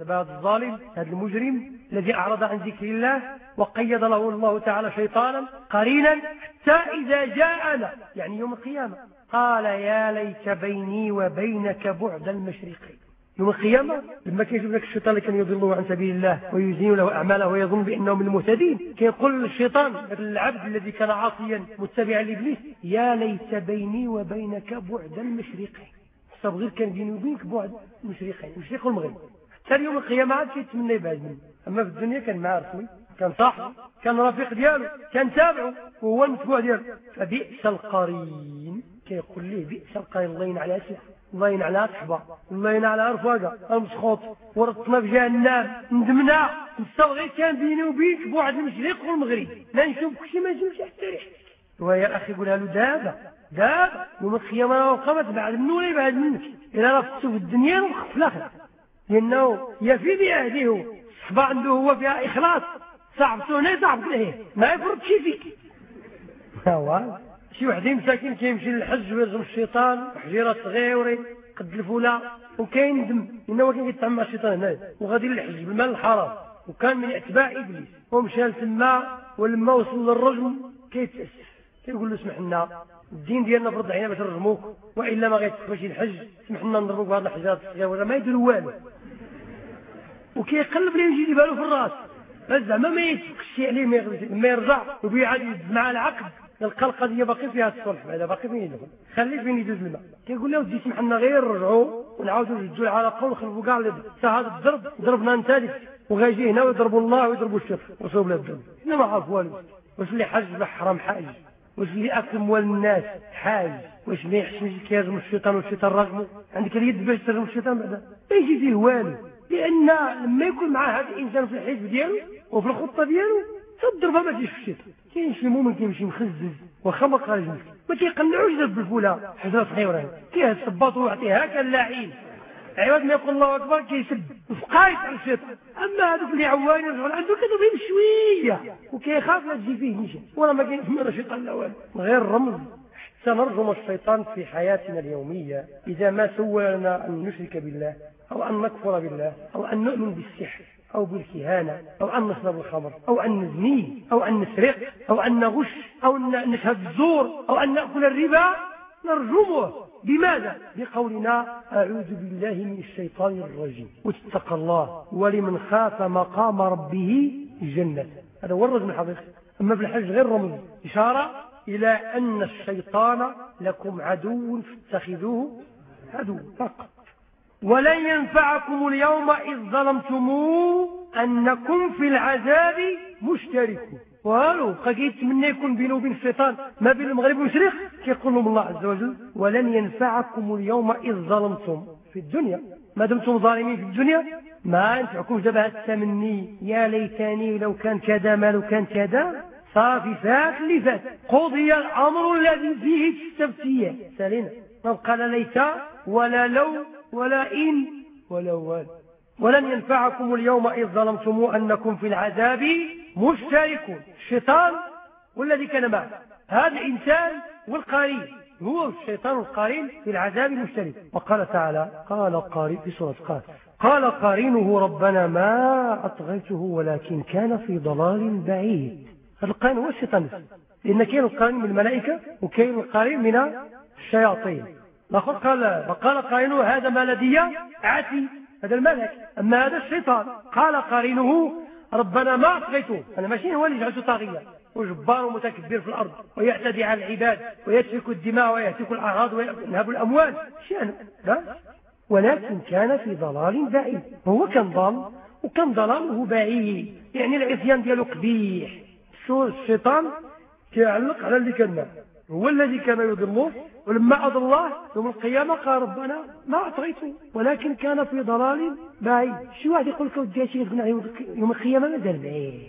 هذا الظالم هذا المجرم الذي أعرض عن ذكر الله وقيد له الله تعالى شيطانا قرينا حتى إذا جاءنا يعني يوم القيامة. قال يا ليت بيني وبينك بعد المشرقين. يوم القيامة لما كيشوف لك الشيطان اللي كان يضله عن سبيل الله ويزين له أعماله ويظن بأنه من المهتدين كيقول الشيطان العبد الذي كان عاصيا متبعا لإبليس يا ليت بيني وبينك بعد المشرقين. صبغير كان بيني وبينك بعد المشرقين المشرق والمغرب حتى يوم القيامة عاد كيتمنى يبعد منه أما في الدنيا كان معاه رسمي كان صاحبه كان رفيق ديالو كان تابعه وهو المتبوع ديالو. فبئس القرين. كيقول ليه بئس القرين. الله ينعل على الله ينعل على صحبه الله ينعل على رفاقه المسخوط. ورطنا في جهنم. ندمنا. نستغي كان بيني وبينك بوعد المشرق والمغرب. ما نشوف كلشي ما نشوفش حتى ريحتك ويا أخي قولها له دابا دابا يوم القيامة وقامت بعد منه ولا يبعد منك. إلا رفتو في الدنيا وخف في الآخرة. لأنه يفي بعهده صحبة عنده هو فيها إخلاص. صاحبته هنا صاحبك لهيه ما يفرض شي فيك. هو. شي واحد مساكين كيمشي للحج ويرجم الشيطان حجيرة صغيرة قد الفولا. وكاين دم. هو كان كيتعامل مع الشيطان هنا وغادي للحج بالمال الحرام. وكان من أتباع إبليس. ومشى لتما. ولما وصل للرجم كيتأسف. كيقول له اسمح لنا. الدين ديالنا فرض علينا باش نرجموك وإلا ما غيتقبلش الحج سمح لنا نضربوك بهذه الحجارات الصغيرة. ما يديروا والو. وكيقلب ليه يجي بالو في الراس. زعما ما يتفقش عليه ما يرجع. وبيعاد يدز مع العقد يلقى القضية باقي فيها الصلح بعدا باقي فين يدخل خليه فين يدوز الماء. كيقول له ودي سمح لنا غير نرجعوا ونعاودوا نجدوا العلاقه ونخلفوا كاع هذا الضرب ضربنا أنت وغايجي هنا ويضربوا الله ويضربوا الشرك وصوب له الدم أنا ما عارف والو. واش اللي حج حرام حاج؟ واش اللي اكل اموال الناس حاج؟ واش ما يحسنش كيرجم الشيطان والشيطان رجمه عندك اليد باش ترجم الشيطان بعدا؟ ما يجي فيه والو. لأن لما يكون مع هذا الإنسان في الحزب ديالو وفي الخطة ديالو تضربها ما تجيش في الشيطان كاين شي مؤمن كيمشي مخزز واخا ما خارج ما كيقنعوش بالفوله حجره صغيره كيه الصباط ويعطيها كاللاعين عوض ما يقول الله أكبر كيسب. وفقايت على الشيطان. أما هذوك اللي عواني يرجعون عنده كذا شوية. وكيخاف لا تجي فيه نيشان ولا ما كاين لا شيطان لا والو. غير رمز. سنرجم الشيطان في حياتنا اليومية إذا ما سولنا أن نشرك بالله أو أن نكفر بالله أو أن نؤمن بالسحر أو بالكهانة أو أن نشرب الخمر أو أن نزني أو أن نسرق أو أن نغش أو أن نشهد الزور أو أن نأكل الربا نرجمه. بماذا بقولنا أعوذ بالله من الشيطان الرجيم. واتقى الله ولمن خاف مقام ربه جنة. هذا هو الرجم الحقيقي. أما في الحج غير رمز إشارة إلى أن الشيطان لكم عدو فاتخذوه عدو فقط. ولن ينفعكم اليوم إذ ظلمتموه أنكم في العذاب مشتركون. والو بقى يتمنى يكون بينه وبين الشيطان ما بين المغرب والمشرق؟ كيقول لهم الله عز وجل ولن ينفعكم اليوم إذ ظلمتم في الدنيا. ما دمتم ظالمين في الدنيا؟ ما ينفعكم دابا التمني. يا ليتني لو كان كذا ما لو كان كذا. صافي فات اللي فات. قضي الأمر الذي فيه تستفتيه سالينا. بقى لا ليت ولا لو ولا إن ولا وال ولن ينفعكم اليوم إذ ظلمتم أنكم في العذاب مشتركون. الشيطان والذي كان معه. هذا الإنسان والقرين هو الشيطان القرين في العذاب المشترك. وقال تعالى قال قارين في سورة قال قال قارينه ربنا ما أطغيته ولكن كان في ضلال بعيد. هذا القرين هو الشيطان. لأن كاين القرين من الملائكة وكاين القرين من الشياطين. قال وقال قارينه هذا ما لدي عتي هذا الملك. أما هذا الشيطان. قال قارينه ربنا ما أطغيته أنا ماشي هو اللي جعلته طاغية وجبار ومتكبر في الأرض ويعتدي على العباد ويسفك الدماء ويهتك الأعراض وينهب الأموال. شأنه لا. ولكن كان في ضلال بعيد. هو كان ضال وكان ضلاله بعيد. يعني العصيان ديالو قبيح. الشيطان كيعلق على اللي كان هو الذي كان يضله. ولما أضل الله يوم القيامة قال ربنا ما أعطيته ولكن كان في ضلال بعيد. شي واحد يقول لك ودي شي يوم القيامة؟ مازال بعيد.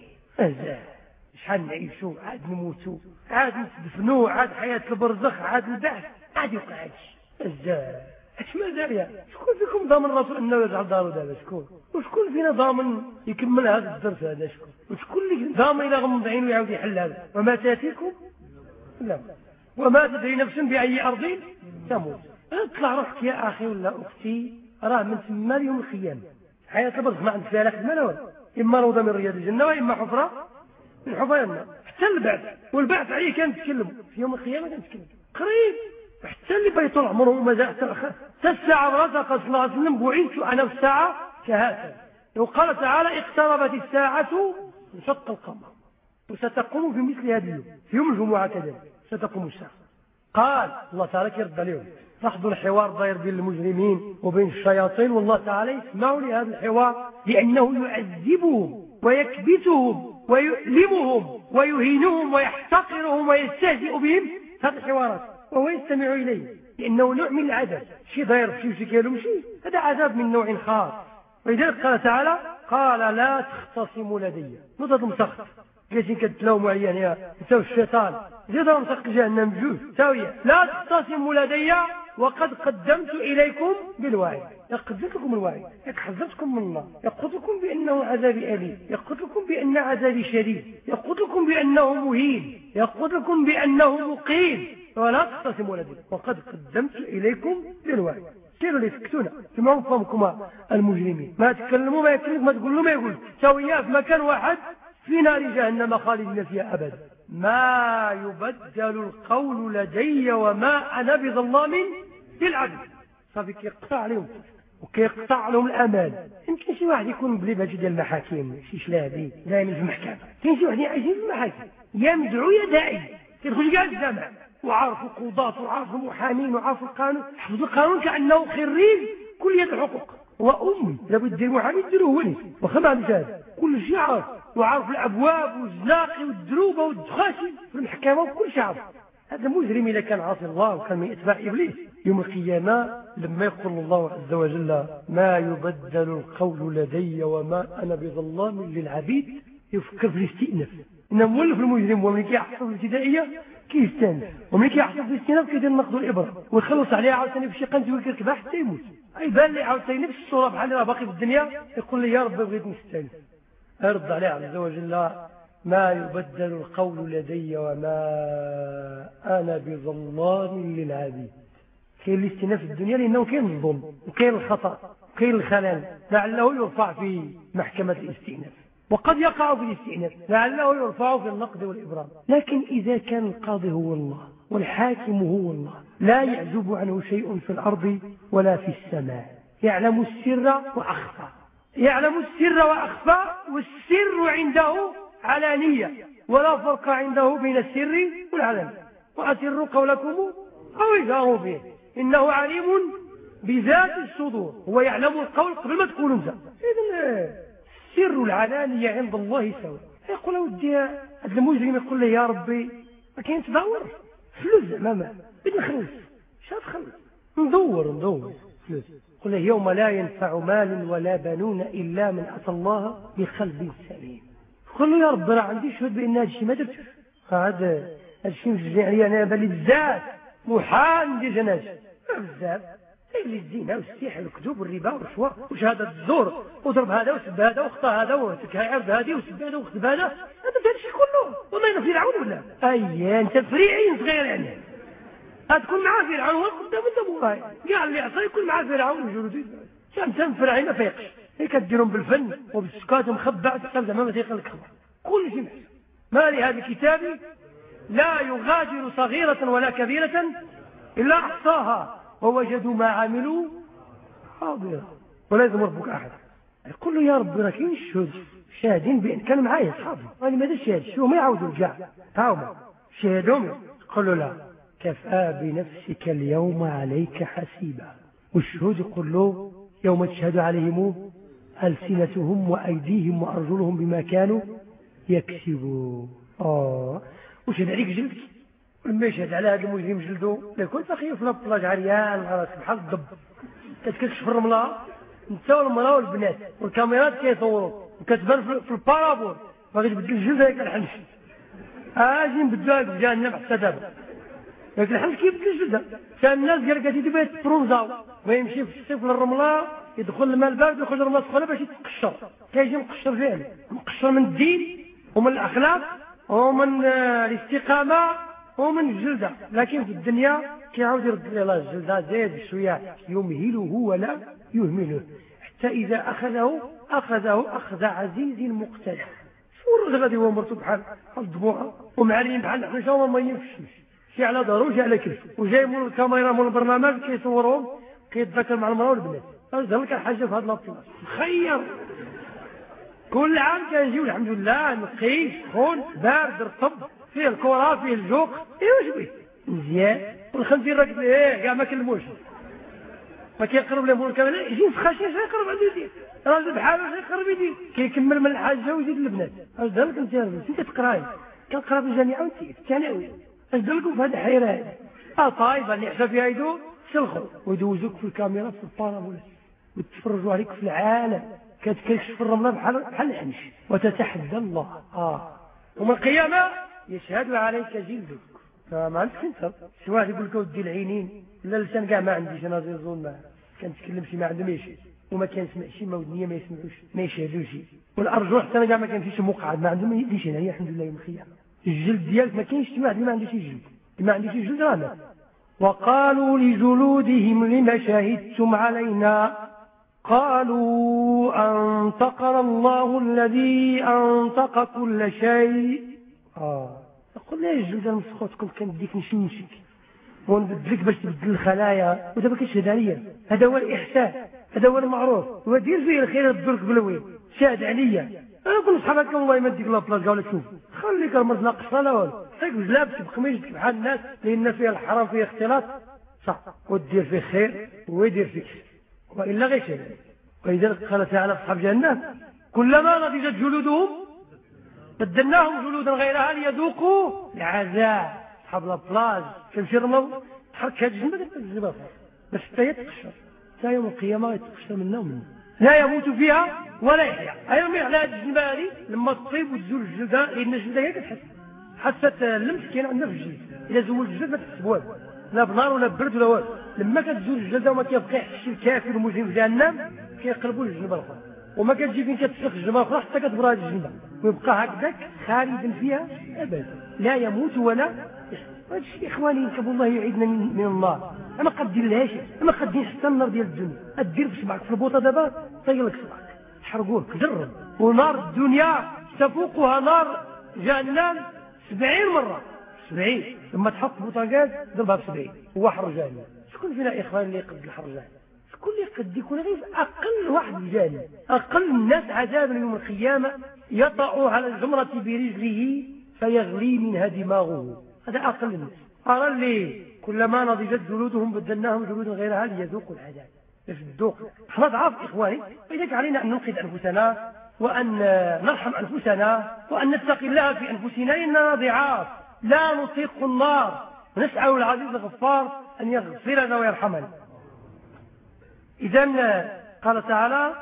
شحال نعيشوا عاد نموتوا عاد نتدفنوا عاد حياة البرزخ عاد البعث. عاد يوقع هادشي بزاف اش مازال يا؟ شكون فيكم ضامن راسو أنه يرجع لدارو دابا؟ شكون؟ وشكون فينا ضامن يكمل هذا الدرس هذا؟ شكون؟ وشكون اللي ضامن إلى غمض عينه ويعاود يحل هذا؟ وما تأتيكم؟ لا. وما تدري نفس بأي أرض تموت. اطلع روحك يا أخي ولا أختي راه من ثم يوم القيامه حياة البرزخ ما عندك فيها لا خدمه ولا إما روضة من رياض الجنة وإما حفرة. من حفر النار حتى البعث. والبعث عليه كان يتكلم في يوم القيامه كان يتكلم قريب. حتى اللي بيت عمره وما تسع رزق صلى الله عليه وسلم بعثت أنا في الساعة كهذا وقال تعالى اقتربت الساعة انشق القمر. وستقوم في مثل هذه اليوم. في يوم الجمعة كذلك. ستقوم الساعة قال الله تعالى كيرد عليهم. لاحظوا الحوار داير بين المجرمين وبين الشياطين والله تعالى يسمعوا لهذا الحوار لأنه يعذبهم ويكبتهم ويؤلمهم ويهينهم ويحتقرهم ويستهزئ بهم. هذه الحوارات وهو يستمع إليه. لأنه نوع من العذاب. شي ضير في شي كيلو مشي هذا عذاب من نوع خاص. ولذلك قال تعالى قال لا تختصموا لدي. نضد مسخط. جالسين كتلاوموا عليا يا انت الشيطان زيد مسخط جهنم بجوج. ساويه لا تختصموا لدي وقد قدمت إليكم بالوعي قدمت لكم الوعي حذرتكم من الله. يقول لكم بأنه عذاب أليم. يقول لكم بأن عذابي شديد. يقول لكم بأنه مهين. يقول لكم بأنه مقيم. ولا تختصموا لدي. وقد قدمت إليكم بالوعي سيروا اللي سكتونا. سمعوا فمكم المجرمين. ما تكلموا ما يكلموا ما تقولوا ما يقول سويا في مكان واحد. في نار جهنم خالدين فيها أبدا. ما يبدل القول لدي وما أنا بظلام للعبد صافي كيقطع عليهم وكيقطع لهم الامال يمكن شي واحد يكون بلي باجي ديال المحاكم شي شلابي دائما في المحكمة كاين شي واحد عايشين في المحاكم يا مدعو يا داعي كيدخل كاع الجامع وعارف القضاة وعارف المحامين وعارف القانون حفظ القانون كأنه خريج كلية الحقوق. وام لابد دير محامي ديروه هو واخا ما عندوش هذا كل شيء عارف. وعارف الأبواب والزناقي والدروبه والدخاشي في المحكمة وكل شيء عارف. هذا مجرم اذا كان عاصي الله وكان من إتباع إبليس. يوم القيامة لما يقول الله عز وجل ما يبدل القول لدي وما أنا بظلام للعبيد. يفكر في الاستئناف. إنه مولف المجرم ومن كيحصل الابتدائية. كيستانف ومن كيحصل في الاستئناف كيدير نقض الإبرة ويخلص عليها عاوتاني في شي قنت ويكركبها حتى يموت. أي بان لي عاوتاني نفس الصورة بحال راه باقي في الدنيا يقول لي يا رب بغيت نستانف يرد عليه عز وجل ما يبدل القول لدي وما أنا بظلام للعبيد. كاين الاستئناف في الدنيا لأنه كاين الظلم وكاين الخطأ وكاين الخلل لعله يرفع في محكمة الاستئناف. وقد يقع في الاستئناف لعله يرفع في النقد والإبرام. لكن إذا كان القاضي هو الله والحاكم هو الله لا يعزب عنه شيء في الأرض ولا في السماء. يعلم السر وأخفى. يعلم السر وأخفى والسر عنده علانية ولا فرق عنده بين السر والعلن وأسروا قولكم أو اجهروا به. إنه عليم بذات الصدور هو يعلم القول قبل ما تقول انت إذن سر العلانية عند الله سواء يقول ودي هذا المجرم يقول له يا ربي ما كاين تدور. فلوس زعما ما. بدي نخلص. اش ندور ندور. فلوس. قل يوم لا ينفع مال ولا بنون إلا من أتى الله بقلب سليم. قل له يا رب راه عندي شهود بأن هذا الشيء ما درتش هذا الشيء مشجع عليا أنا بالي بزاف. محال ندير جنازه بزاف. اللي الزنا والسيح والكذوب والربا والرشوه وشهاده الزور وضرب هذا وسب هذا واخطا هذا وسك عرض هذه وسب هذا وخطب هذا. هذا الشيء كله. وما ينفي فرعون ولا؟ أي أنت فريعي صغير يعني. تكون معاه فرعون هو قدام انت موراي كاع اللي عصى يكون معاه فرعون وجنوده. شمس فرعين ما فيقش. هي كديرهم بالفن وبالسكات ومخبع زعما ما تيقل لك كل شيء ما لهذا الكتاب لا يغادر صغيرة ولا كبيرة إلا أحصاها. ووجدوا ما عملوا حاضرا. ولازم ربك أحد. يقول له يا رب راه كاين الشهود شاهدين بأن كانوا معايا أصحابي قال ماذا الشهاد شو ما يعودوا الجاع. هاهما شهدهم قال له لا. كفى بنفسك اليوم عليك حسيبا. والشهود يقول له يوم تشهد عليهم ألسنتهم وأيديهم وأرجلهم بما كانوا يكسبون. آه. وش عليك جلدك لما يشهد على هذا المجرم جلدو لكن تخيل في البلاج عريان راسك بحال الضب كتكشف الرملة انت والمرأة والبنات والكاميرات كيصوروا وكتبان في البارابول باغي تبدل الجلد هيك الحنش. أجي نبدلوها في جهنم حتى دابا. لكن الحنش كيبدل الجلد كان الناس قال لك تبغي تبروزاو ما يمشي في الصيف للرمله يدخل الماء البارد ويخرج الرملة السخونه باش يتقشر. كيجي مقشر فعلا. مقشر من الدين ومن الأخلاق ومن الاستقامة ومن الجلده لكن في الدنيا كيعاود يرد له الجلده زاد شوية يمهله ولا يهمله. حتى إذا أخذه أخذه أخذ عزيز مقتدر الرجل غادي هو مرتو بحال الضبوعه ومعلين بحال حنا شاو ما ينفشش. شي على دارو شي على كلفه وجاي مول الكاميرا مول البرنامج كيصورهم كيتذكر مع المرأة والبنات. هذا كان حاجة في هذا لابطال مخير كل عام كنجيو الحمد لله نقي سخون بارد رطب. فيه الكره فيه الجوق ايوا شوي مزيان. والخنزير راك إيه كاع ما كلموش. ما كيقرب لهم الكاميرا يجي شي يقرب عنده يدير راجل بحاله يقرب يدير كيكمل من الحاجة ويزيد البنات أش دارك انت أنت كتقراي كتقرا في الجامعة وانت الثانوي. أش داركم في هذه الحيرة هذه آه طايب اللي حسب فيها يدو سلخوا ويدوزوك في الكاميرا في البارابولا ويتفرجوا عليك في العالم. كتكشف الرملة بحال بحال الحنش. وتتحدى الله. آه. ومن القيامة يشهد عليك جلدك. فما عندك انت؟ واحد يقول لك ودي العينين؟ لا اللسان كاع ما عنديش أنا زي الظن ما كنتكلم شي ما عنده ما وما كنسمع شي ما ودنيا ما يسمعوش ما يشهدوش والارجل حتى أنا كاع ما كنمشيش مقعد ما عنده ما يديش هنايا الحمد لله يوم القيامه الجلد ديالك ما كاينش واحد ما عندوش جلد. ما عندوش جلد راه وقالوا لجلودهم لم شهدتم علينا؟ قالوا أنطقنا الله الذي أنطق كل شيء. آه. قلنا يا جلد المسخوت كنت كنديك نشمشك ونبدلك باش تبدل الخلايا. ودابا كتشهد عليا هذا هو الإحسان. هذا هو المعروف. ودير فيه الخير تدرك بالوين شاهد عليا. أنا كل صحابك والله ما نديك لابلاص قال لك شوف خليك المرض ناقص لا والو. خليك بجلابك بخميجتك بحال الناس. لأن فيها الحرام فيها اختلاط. صح. ودير فيه خير ويدير فيك وإلا غير شيء ولذلك قال تعالى أصحاب جهنم كلما نضجت جلودهم بدلناهم جلودا غيرها ليذوقوا العذاب. أصحاب الأبلاج كنمشي رمض تحرك هذه الجنبة الجنبة بس حتى يتقشر حتى يوم القيامة يتقشر منا ومنا. لا يموت فيها ولا يحيا. أيضا على هذه الجنبة هذه لما تطيب وتزول الجلدة لأن الجلدة هي كتحس. حتى اللمس كاين عندنا في الجلد. إذا زول الجلد ما تحس لا بنار ولا برد ولا والو. لما كتزول الجلدة وما كيبقى يحشي الكافر المجرم في جهنم كيقلبوا للجنبه الاخرى وما كتجي فين كتسلخ الجنبه الاخرى حتى كتبرى هذه ويبقى هكذاك خالدا فيها أبدا. لا يموت ولا هذا الشيء إخواني نسب الله يعيدنا من النار أنا قد دير لهاش أنا قد دير حتى النار ديال الدنيا. ادير في صبعك في البوطة دابا طيلك صبعك تحرقوك جرب. ونار الدنيا تفوقها نار جهنم سبعين مرة. سبعين. لما تحط بوطاقات ضربها بسبعين. هو حر جهنم شكون فينا إخوان اللي يقد الحر جهنم اللي يقد يكون غير أقل واحد جهنم أقل الناس عذابا يوم القيامة يطأ على الجمرة برجله فيغلي منها دماغه. هذا أقل الناس. أرى اللي كلما نضجت جلودهم بدلناهم جلودا غيرها ليذوقوا العذاب. باش الذوق؟ إحنا ضعاف إخواني. فلذلك علينا أن ننقذ أنفسنا وأن نرحم أنفسنا وأن نتقي الله في أنفسنا إننا ضعاف. لا نطيق النار. ونسأل العزيز الغفار أن يغفر لنا ويرحمنا. إذا قال تعالى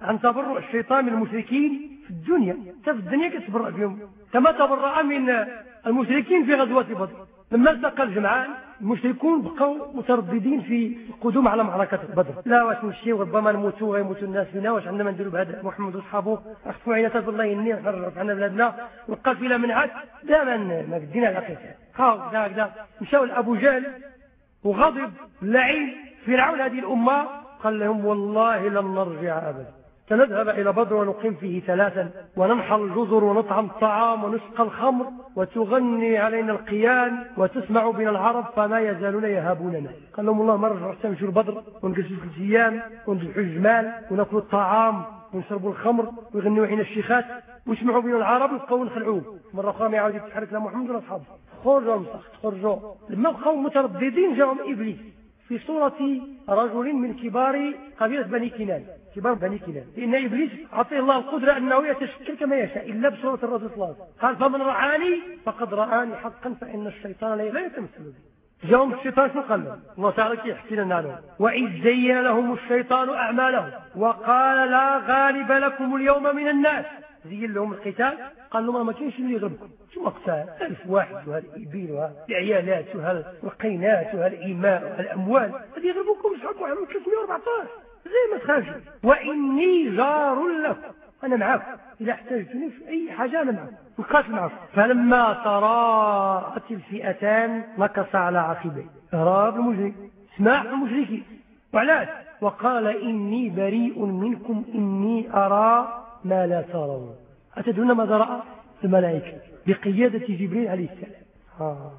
عن تبرع الشيطان من المشركين في الدنيا. في الدنيا كتبرع بهم كما تبرأ من المشركين في غزوة بدر. لما التقى الجمعان المشركون بقوا مترددين في القدوم على معركة بدر. لا واش نمشيو؟ ربما نموتوا غيموتوا الناس فينا واش عندنا ما نديروا بهذا؟ محمد واصحابه اخفوا عينات الله يني نحرر عنا بلادنا. والقافلة من عاد لا ما بدينا العقيده هاو هكذا مشاو لأبو جهل وغضب لعين فرعون هذه الأمة. قال لهم والله لن نرجع أبدا. سنذهب إلى بدر ونقيم فيه ثلاثا وننحر الجزر ونطعم الطعام ونسقى الخمر وتغني علينا القيان وتسمع بنا العرب فما يزالون يهابوننا. قال لهم الله مرة حتى نمشوا البدر ونجلسوا ثلاث أيام ونذبحوا الجمال وناكلوا الطعام ونشربوا الخمر ويغنوا عين الشيخات ويسمعوا بنا العرب ويبقوا نخلعوه. مرة أخرى ما يعاود يتحرك لا محمد ولا أصحابه. خرجوا خرجوا. لما بقوا مترددين جاهم إبليس. في صورة رجل من كبار قبيلة بني كنان كبار بني كنان. لأن إبليس أعطيه الله القدرة أنه يتشكل كما يشاء إلا بصورة الرجل صلى الله عليه وسلم. قال فمن رعاني فقد رآني حقا فإن الشيطان لا يتمثل به جاءهم الشيطان شو قال لهم؟ الله تعالى كيحكي لنا عنهم وإذ زين لهم الشيطان أعمالهم وقال لا غالب لكم اليوم من الناس. زين لهم القتال؟ قال لهم ما كاينش اللي يغلبكم شو وقتها ألف واحد وهالإبيل وهالعيالات وهالقينات وهالإيماء وهالأموال هذه يغلبوكم شعب واحد 314 زي ما تخافش وإني جار لكم. أنا معاكم إذا احتجتني في أي حاجة أنا معكم نقاتل معكم فلما تراءت الفئتان نكص على عقبيه. هراب المشرك اسمع المشركين. وعلاش؟ وقال إني بريء منكم. إني أرى ما لا ترون. أتدرون ماذا رأى؟ الملائكة بقيادة جبريل عليه السلام. آه.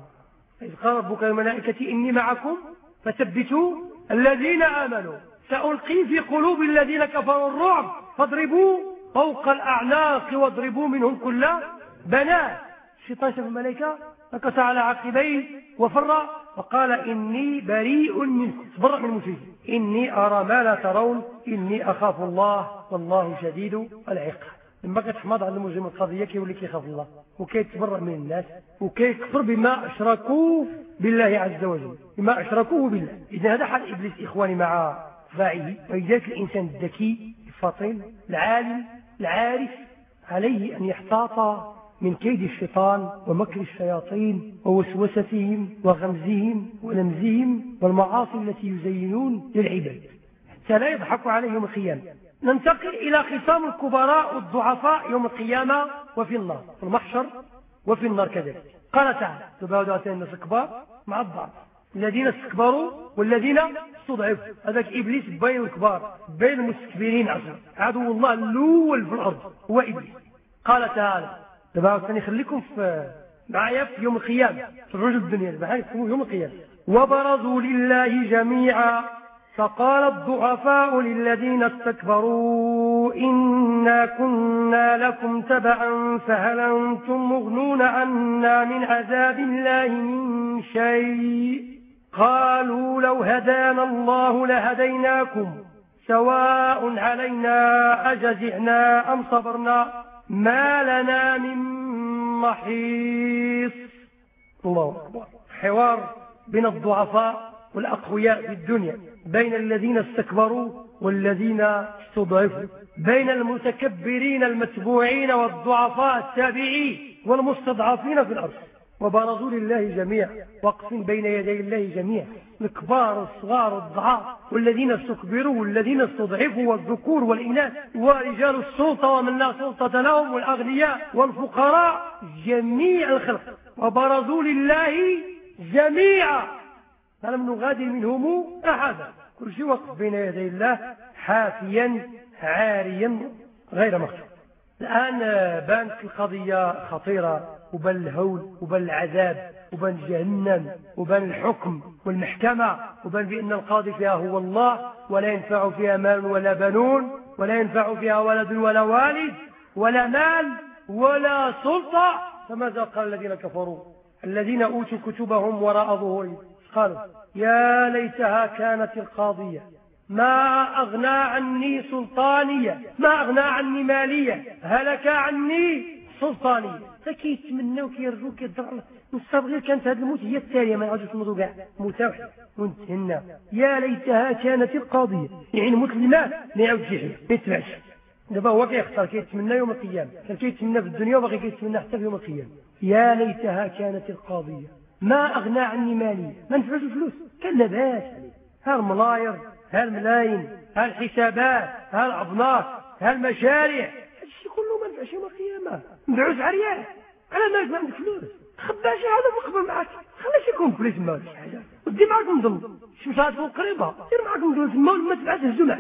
إذ قال ربك الملائكة إني معكم فثبتوا الذين آمنوا. سألقي في قلوب الذين كفروا الرعب فاضربوا فوق الأعناق واضربوا منهم كل بنات. الشيطان شاف الملائكة فكس على عقبيه وفر وقال إني بريء منكم. تبرأ من المشركين. إني أرى ما لا ترون إني أخاف الله والله شديد العقاب. لما كتحمض على المجرم القضية كيولي كيخاف الله وكيتبرأ من الناس وكيكفر بما أشركوا بالله عز وجل بما أشركوه بالله. إذا هذا حال إبليس إخواني مع فاعله ولذلك الإنسان الذكي الفطن العالم العارف عليه أن يحتاط من كيد الشيطان ومكر الشياطين ووسوستهم وغمزهم ونمزهم والمعاصي التي يزينون للعباد. حتى لا يضحك عليهم القيامة ننتقل إلى خصام الكبراء والضعفاء يوم القيامة وفي النار في المحشر وفي النار كذلك. قال تعالى تباودوا الناس الكبار مع الضعف الذين استكبروا والذين استضعفوا. هذاك إبليس بين الكبار بين المستكبرين عشر عدو الله الأول في الأرض هو إبليس. قال تعالى تباودوا ثاني خليكم في معايا في يوم القيامة في الرجل الدنيا معايا يوم القيامة. وبرزوا لله جميعا فقال الضعفاء للذين استكبروا إنا كنا لكم تبعا فهل أنتم مغنون عنا من عذاب الله من شيء؟ قالوا لو هدانا الله لهديناكم سواء علينا أجزعنا أم صبرنا ما لنا من محيص. الله أكبر. حوار بين الضعفاء والأقوياء في الدنيا. بين الذين استكبروا والذين استضعفوا بين المتكبرين المتبوعين والضعفاء التابعين والمستضعفين في الأرض. وبرزوا لله جميعا وقف بين يدي الله جميعا الكبار والصغار والضعاف والذين استكبروا والذين استضعفوا والذكور والإناث ورجال السلطة ومن لا سلطة لهم والأغنياء والفقراء جميع الخلق. وبرزوا لله جميعا. فلم نغادر منهم أحدا. كل شيء وقف بين يدي الله حافيا عاريا غير مخشوع الآن بانت القضية خطيرة وبان الهول وبان العذاب وبان جهنم وبان الحكم والمحكمة وبان بأن القاضي فيها هو الله ولا ينفع فيها مال ولا بنون ولا ينفع فيها ولد ولا والد ولا مال ولا سلطة. فماذا قال الذين كفروا؟ الذين أوتوا كتبهم وراء ظهورهم. قالوا يا ليتها كانت القاضية ما أغنى عني سلطانية ما أغنى عني مالية هلك عني سلطانية. فكيتمنوا كيرجوا كيدرعوا نستبغي كانت هذه الموت هي التالية ما نعودش نموتوا كاع. موتوا ونتهنى يا ليتها كانت القاضية يعني المات ما يعاودش يحيى ما يتبعش. دابا هو كيختار كيتمنى يوم القيامة. كان كيتمنى في الدنيا وباقي كيتمنى حتى في يوم القيامة. يا ليتها كانت القاضية. ما أغنى عني مالي ما نفعش الفلوس. كان لاباس ها الملاير ها الملايين ها الحسابات ها الأبناط ها المشاريع كله ما نفعش يوم القيامة. ندعوش عريان على مالك ما عندك فلوس. خبا شي حاجة وقبل معاك. خلي يكون تما ولا شي حاجة ودي معاك نضل شمسات فوق قريبة دير معاك نضل تما وما تبعث هزو معك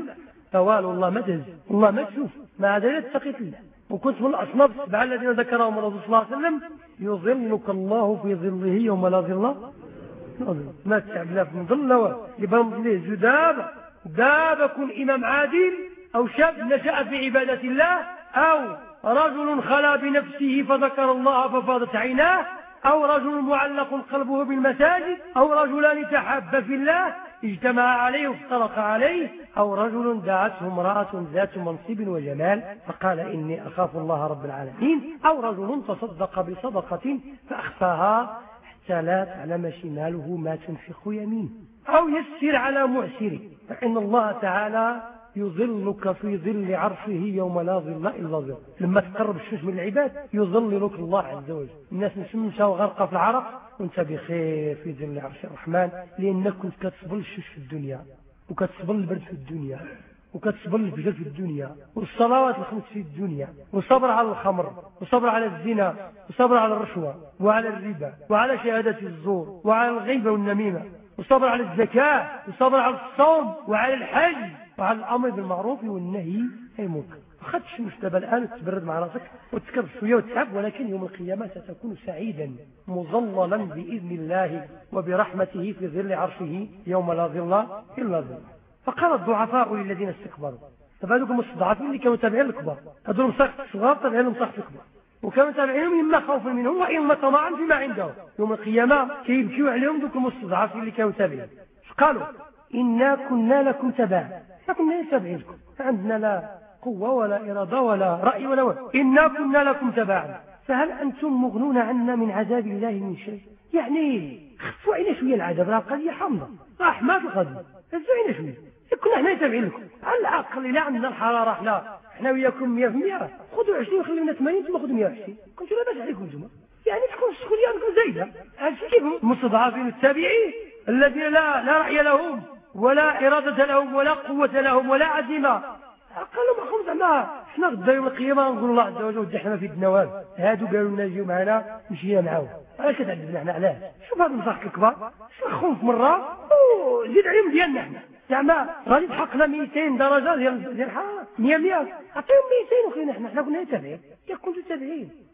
والو والله ما تهز. والله ما تشوف. ما هذا اتقيت الله وكنت من الأصناف السبعة الذين ذكرهم الرسول صلى الله عليه وسلم. يظلك الله في ظله يوم لا ظل. ما تعبنا في ظل يبقى ليه دابة دابة كن إمام عادل أو شاب نشأ في عبادة الله أو رجل خلا بنفسه فذكر الله ففاضت عيناه أو رجل معلق قلبه بالمساجد أو رجلان تحابا في الله اجتمع عليه وافترق عليه أو رجل دعته امرأة ذات منصب وجمال فقال إني أخاف الله رب العالمين أو رجل تصدق بصدقة فأخفاها حتى لا تعلم شماله ما تنفق يمين أو يسر على معسر فإن الله تعالى يظلك في ظل عرشه يوم لا ظل إلا ظل لما تقرب الشمس من العباد يظللك الله عز وجل الناس مشمشة وغرقة في العرق وأنت بخير في ظل عرش الرحمن لأنك كنت كتصبر الشمس في الدنيا. وكتصبر البرد في الدنيا وكتصبر الفجر في الدنيا والصلوات الخمس في الدنيا وصبر على الخمر وصبر على الزنا وصبر على الرشوة وعلى الربا وعلى شهادة الزور وعلى الغيبة والنميمة وصبر على الزكاة وصبر على الصوم وعلى الحج وعلى الأمر بالمعروف والنهي عن المنكر. ما مش دابا الآن وتبرد مع راسك وتكبر شوية وتتعب ولكن يوم القيامة ستكون سعيدا مظللا بإذن الله وبرحمته في ظل عرشه يوم لا ظل إلا ظل. فقال الضعفاء للذين استكبروا طب هذوك المستضعفين اللي كانوا تابعين الكبار هذول مساق الصغار تابعين المساق الكبار وكانوا تابعينهم إما خوفا منهم وإما طمعا فيما عندهم. يوم القيامة كيبكيو عليهم ذوك المستضعفين اللي كانوا تابعين. قالوا إنا كنا لكم تبعا إحنا كنا تابعينكم عندنا لا قوة ولا إرادة ولا رأي ولا ولا إنا كنا لكم تبعا. فهل أنتم مغنون عنا من عذاب الله من شيء؟ يعني خفوا علينا شوية العذاب. راه قضية حامضة. راه حماة القضية خفوا علينا شوية. كنا إحنا تابعين لكم. على العقل لا عندنا الحرارة إحنا إحنا وياكم 100% خذوا 20 وخلينا 80 ثم خذوا 120 كنتوا لاباس عليكم أنتم. يعني تكون السخونية عندكم زايدة. هادشي كيف المستضعفين التابعين الذين لا لا رأي لهم ولا إرادة لهم ولا قوة لهم ولا عزيمة. قالوا ما زعما إحنا غدا يوم القيامة نقول الله عز وجل ودي في النوال هادو قالوا لنا جيو معنا مشينا معاهم. علاش كتعذبنا إحنا علاش شوف هاد المصاحب الكبار. شنو في مرة. وزيد عليهم ديالنا إحنا. زعما غادي تحقنا 200 درجة ديال ديال الحرارة. 100 100 عطيهم 200 وخلينا إحنا. إحنا كنا تابعين يا كنتوا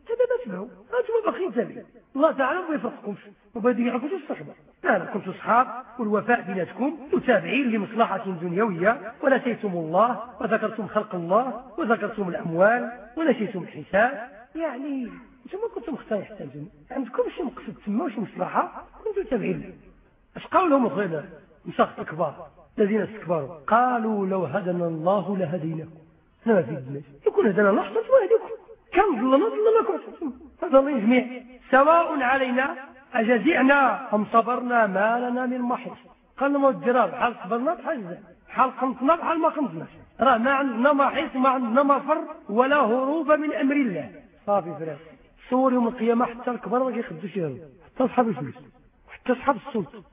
تابعين تابع تبعوا أنتم باقيين تابعين الله تعالى ما يفرقكمش. وما يديركمش الصحبة لا لا كنتوا صحاب والوفاء بيناتكم متابعين لمصلحة دنيوية. ونسيتم الله وذكرتم خلق الله وذكرتم الأموال ونسيتم الحساب. يعني أنتم ما كنتم مختارين حتى أنتم عندكم شي مقصد تما وشي مصلحة؟ كنتوا تابعين اش قالوا لهم اخويا مساق الكبار الذين استكبروا. قالوا لو هدنا الله لهديناكم. ما في الدنيا. يكون هدنا الله حتى هديكم؟ كم ظلنا ظلناكم فظلين جميع. سواء علينا أجزعنا أم صبرنا ما لنا من محيص. قال ما الجرار بحال صبرنا؟ بحال بحال قمتنا بحال ما قمتناش راه ما عندنا محيص ما عندنا مفر ولا هروب من أمر الله. صافي فراس صور يوم القيامة حتى الكبار ما كيخدوش يهرب. حتى صحاب الفلوس. حتى صحاب السلطة.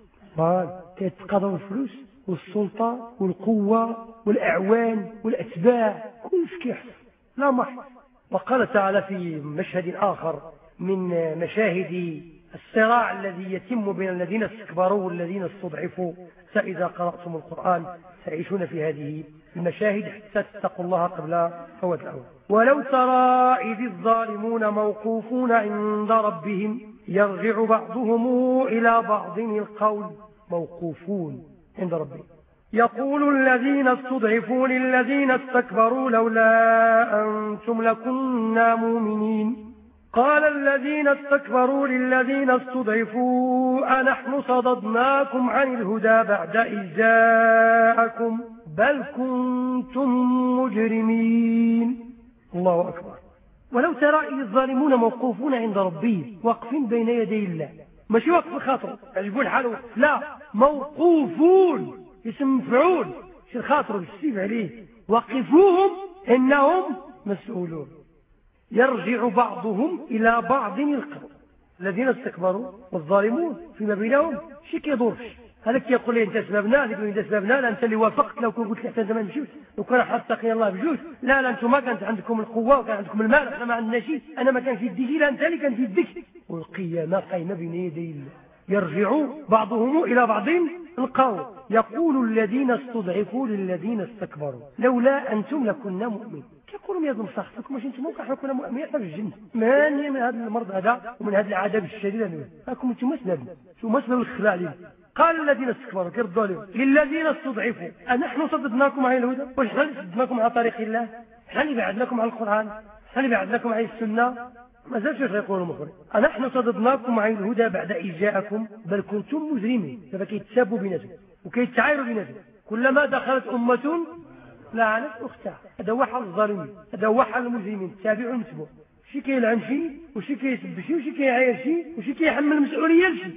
كيتقاضوا الفلوس والسلطة والقوة والأعوان والأتباع. كلش كيحصل. لا محص وقال تعالى في مشهد آخر من مشاهد الصراع الذي يتم بين الذين استكبروا والذين استضعفوا. فإذا قرأتم القرآن تعيشون في هذه المشاهد حتى تتقوا الله قبل فوات الأول. ولو ترى إذ الظالمون موقوفون عند ربهم يرجع بعضهم إلى بعض القول. موقوفون عند ربهم. يقول الذين استضعفوا للذين استكبروا لولا أنتم لكنا مؤمنين. قال الذين استكبروا للذين استضعفوا أنحن صددناكم عن الهدى بعد إذ جاءكم بل كنتم مجرمين. الله أكبر. ولو ترى إذ الظالمون موقوفون عند ربهم واقفين بين يدي الله. ماشي وقف الخاطر؟ عجبوا الحال؟ لا. موقوفون. اسم مفعول شي الخاطر بالسيف عليه. وقفوهم إنهم مسؤولون. يرجع بعضهم إلى بعض القول الذين استكبروا والظالمون فيما بينهم. شي كيدورش هذاك كيقول لي أنت سببنا هذاك أنت سببنا لا أنت اللي وافقت لو كنت قلت لي حتى زمان نمشيو لو كان حتى الله بجوج. لا لا أنتم ما كانت عندكم القوة وكان عندكم المال إحنا ما عندنا شيء. أنا ما كان في يدي لا أنت اللي كان في والقيامة قايمه بين يدي الله. يرجع بعضهم إلى بعض القول. يقول الذين استضعفوا للذين استكبروا. لولا أنتم لكنا مؤمنين. كيقولوا يا صحتكم واش أنتم ممكن كنا مؤمنين إحنا في الجنه من هذا المرض هذا؟ ومن هذا العذاب الشديد هذا. راكم أنتم سبب أنتم سبب الخلاع عليهم قال الذين استكبروا كيردوا عليهم للذين استضعفوا. أنحن صددناكم عن الهدى؟ واش حنا صددناكم على طريق الله؟ اللي بعدناكم عن القرآن؟ اللي بعدناكم عن السنة؟ ما زالش واش غيقولوا المخرج أنحن صددناكم عن الهدى بعد إذ جاءكم بل كنتم مجرمين. دابا كيتسابوا بيناتهم وكيتعايروا بنفسه كلما دخلت أمة لعنت أختها هذا هو حال الظالمين هذا هو حال المجرمين تابع المتبوع شي كيلعن شي وشي كيسب شي وشي كيعاير شي وشي كيحمل المسؤولية لشي.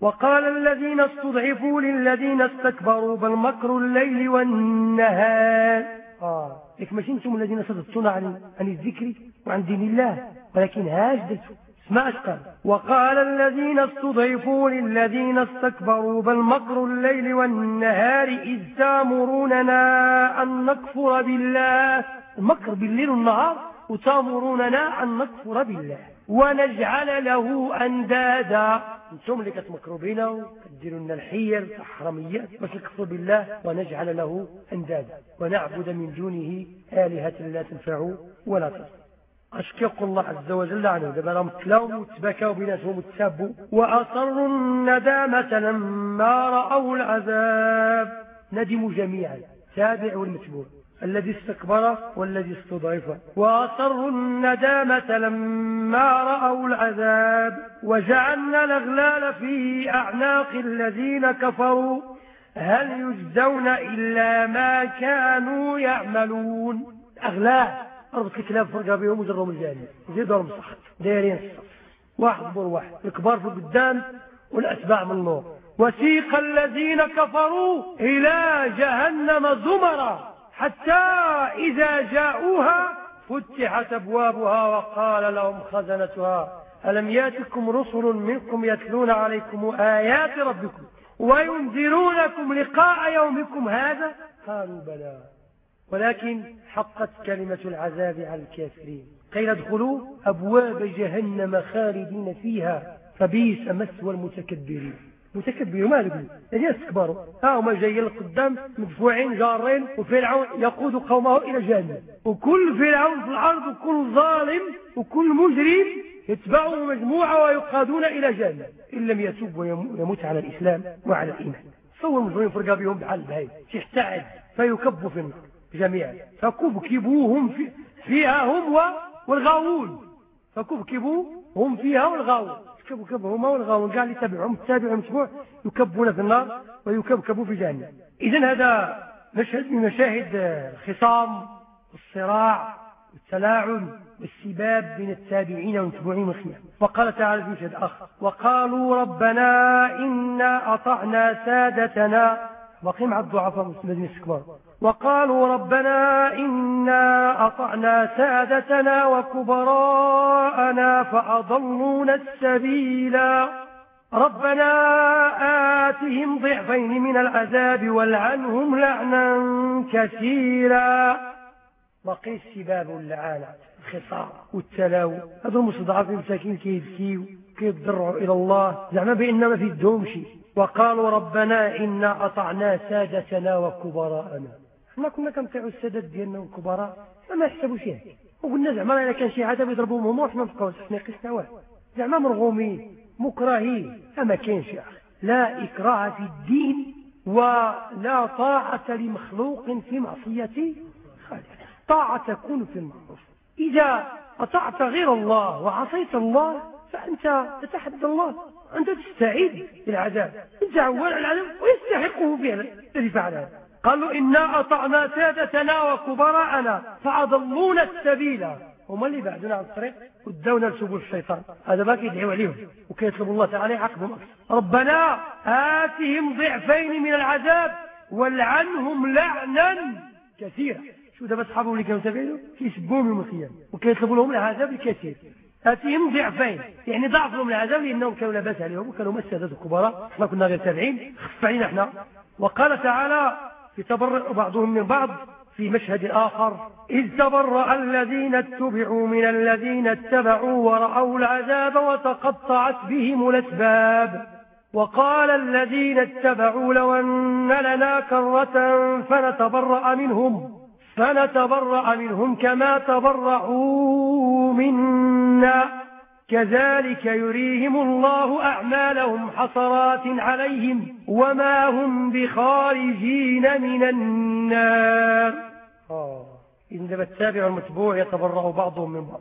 وقال الذين استضعفوا للذين استكبروا بل مكر الليل والنهار. آه لك ماشي أنتم الذين صددتونا عن عن الذكر وعن دين الله. ولكن هاجدتوا اسمع اش قال. وقال الذين استضعفوا للذين استكبروا بل مكر الليل والنهار إذ تامروننا أن نكفر بالله. المكر بالليل والنهار وتامروننا أن نكفر بالله. ونجعل له أندادا. أنتم اللي كتمكروا بينا وكديروا لنا الحيل الحرميات باش نكفروا بالله. ونجعل له أندادا. ونعبد من دونه آلهة لا تنفع ولا تضر كيقول الله عز وجل عنه دابا راهم تلاو وتبكاو بيناتهم وتسابوا وأصروا الندامة لما رأوا العذاب. ندموا جميعا. تابع والمتبوع. الذي استكبر والذي استضعف. وأصروا الندامة لما رأوا العذاب. وجعلنا الأغلال في أعناق الذين كفروا. هل يجزون إلا ما كانوا يعملون؟ أغلال. أربط الكلاب فرقها بهم وجرهم الجانب زيدهم صح. دايرين واحد بور واحد. الكبار في القدام والأتباع من النور وسيق الذين كفروا إلى جهنم زمرا حتى إذا جاءوها فتحت أبوابها وقال لهم خزنتها. ألم يأتكم رسل منكم يتلون عليكم آيات ربكم وينذرونكم لقاء يومكم هذا؟ قالوا بلى. ولكن حقت كلمة العذاب على الكافرين. قيل ادخلوا أبواب جهنم خالدين فيها فبيس مثوى المتكبرين. متكبرين ما نقول يعني استكبروا. ها هما جايين القدام مدفوعين جارين وفرعون يقود قومه إلى جهنم. وكل فرعون في الأرض وكل ظالم وكل مجرم يتبعه مجموعة ويقادون إلى جهنم. إن لم يتوب ويموت على الإسلام وعلى الإيمان. صور المجرمين فرقا بهم بحال بهاي تحتعد فيكبوا في النار جميعا. فكبكبوهم في فيها هم والغاوون. فكبكبوا هم فيها والغاوون. كبكبوا هما والغاوون. قال يتبعهم التابع المتبوع يكبون في النار ويكبكبوا في جهنم. اذا هذا مشهد من مشاهد الخصام والصراع والتلاعن والسباب بين التابعين والمتبوعين والخيام وقال تعالى في مشهد آخر. وقالوا ربنا إنا أطعنا سادتنا. وقيم على الضعفاء الذين استكبروا. وقالوا ربنا إنا أطعنا سادتنا وكبراءنا فأضلونا السبيلا. ربنا آتهم ضعفين من العذاب والعنهم لعنا كثيرا. بقي السباب واللعانة الخصام والتلاو هذو المستضعفين المساكين كيبكيو كيتضرعوا إلى الله؟ زعما بأن ما في الدوم شيء وقالوا ربنا إنا أطعنا سادتنا وكبراءنا. حنا كنا كنطيعوا السادات ديالنا والكبراء ما يحسبوا شيء وقلنا زعما إلا كان شي عذاب يضربوهم هما وحنا نبقاو حنا قسنا واحد زعما مرغومين مكرهين. أما كاينش يا أخي لا إكراه في الدين ولا طاعة لمخلوق في معصية خالق. طاعة تكون في المعروف. إذا أطعت غير الله وعصيت الله فأنت تتحدى الله. أنت تستعيد للعذاب أنت عوال العذاب ويستحقه فعلا. الذي فعل هذا. قالوا إنا أطعنا سادتنا وكبراءنا فأضلونا السبيل. هما اللي بعدنا عن الطريق ودونا لسبل الشيطان. هذا ما كيدعوا عليهم وكيطلب الله تعالى عقبهم. ربنا آتهم ضعفين من العذاب والعنهم لعنا كثيرا. شو دابا صحابهم اللي كانوا تابعين كيسبوهم يوم القيامه وكيطلبوا لهم العذاب الكثير. آتيهم ضعفين. يعني ضعف لهم العذاب لأنهم كانوا لاباس عليهم وكانوا مسادة الكبراء. إحنا كنا غير تابعين. خف علينا إحنا. وقال تعالى يتبرأ بعضهم من بعض في مشهد آخر. إذ تبرأ الذين اتبعوا من الذين اتبعوا ورأوا العذاب وتقطعت بهم الأسباب. وقال الذين اتبعوا لو أن لنا كرة فنتبرأ منهم فنتبرأ منهم كما تبرعوا منا. كذلك يريهم الله أعمالهم حصرات عليهم وما هم بخارجين من النار. آه. إذن دابا التابع والمتبوع يتبرع بعضهم من بعض.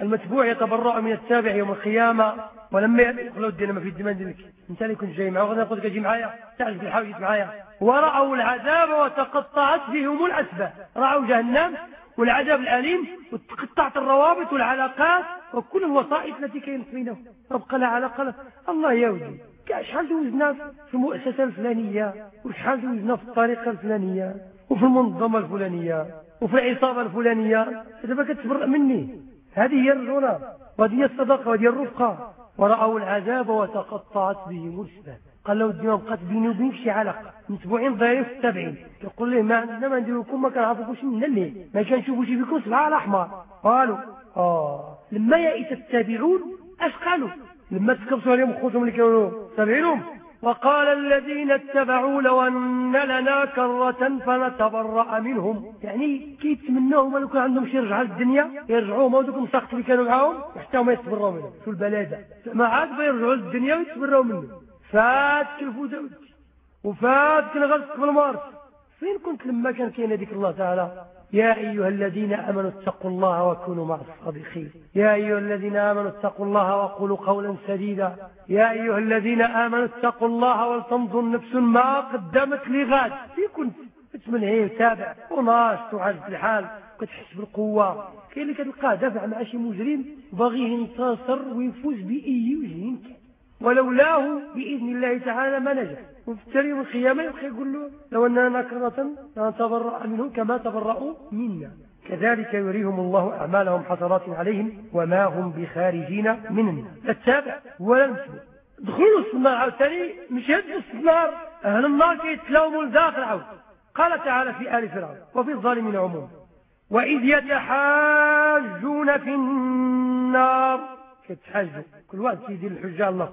المتبوع يتبرأ من التابع يوم القيامة ولما يدخلوا الدين ما في الدمان إنت اللي كنت جاي معه غدا قلت جي معايا. تعرف الحاول جيت معايا؟ ورأوا العذاب وتقطعت بهم الأسباب. رأوا جهنم؟ والعذاب الأليم وتقطعت الروابط والعلاقات وكل الوسائط التي كانت بينهم تبقى لها علاقة الله يا ودي شحال دوزنا في المؤسسة الفلانية وشحال دوزنا في الطريقة الفلانية وفي المنظمة الفلانية وفي العصابة الفلانية. دابا كتبرأ مني. هذه هي الرجولة وهذه هي الصدقة وهذه الرفقة. ورأوا العذاب وتقطعت بهم الأسباب قال له الدماء بقات بيني وبينك شي علاقة. متبوعين ضعيف التابعين يقول ليه ما عندنا ما نديروكم ما كنعرفوكوش من الليل. ما كنشوفوش فيكم سبعه الأحمر. قالوا آه. لما يئس التابعون أش قالوا؟ لما تكبسوا عليهم خوتهم اللي كانوا تابعينهم وقال الذين اتبعوا لو أن لنا كرة فنتبرأ منهم. يعني كي يتمنوا ما يكون عندهم شي رجعة للدنيا يرجعوا ما دوك المساقط اللي كانوا معاهم؟ حتى ما يتبرأوا منهم. شو البلادة ما عاد يرجعوا للدنيا ويتبرأوا منهم. فات الفوت وفات الغرس المارس فين كنت لما كان كاين هذيك الله تعالى؟ يا أيها الذين آمنوا اتقوا الله وكونوا مع الصادقين. يا أيها الذين آمنوا اتقوا الله وقولوا قولا سديدا. يا أيها الذين آمنوا اتقوا الله ولتنظر نفس ما قدمت لغاد في كنت؟ تمنعيه وتابع وناشط وعزت الحال كتحس بالقوة. كاين اللي كتلقاه دافع مع شي مجرم باغي ينتصر ويفوز بأي وجه كان ولولاه بإذن الله تعالى ما نجح وفي يوم القيامة يبقى يقول له لو أننا نكرة لنتبرأ منهم كما تبرأوا منا. كذلك يريهم الله أعمالهم حسرات عليهم وما هم بخارجين من النار التابع ولا المسلم دخلوا النار عاوتاني مش هدوا النار أهل النار كيتلاوموا لداخل عاود قال تعالى في آل فرعون وفي الظالمين عموما. وإذ يتحاجون في النار. كيتحاجوا. كل واحد كيدير الحجة الله.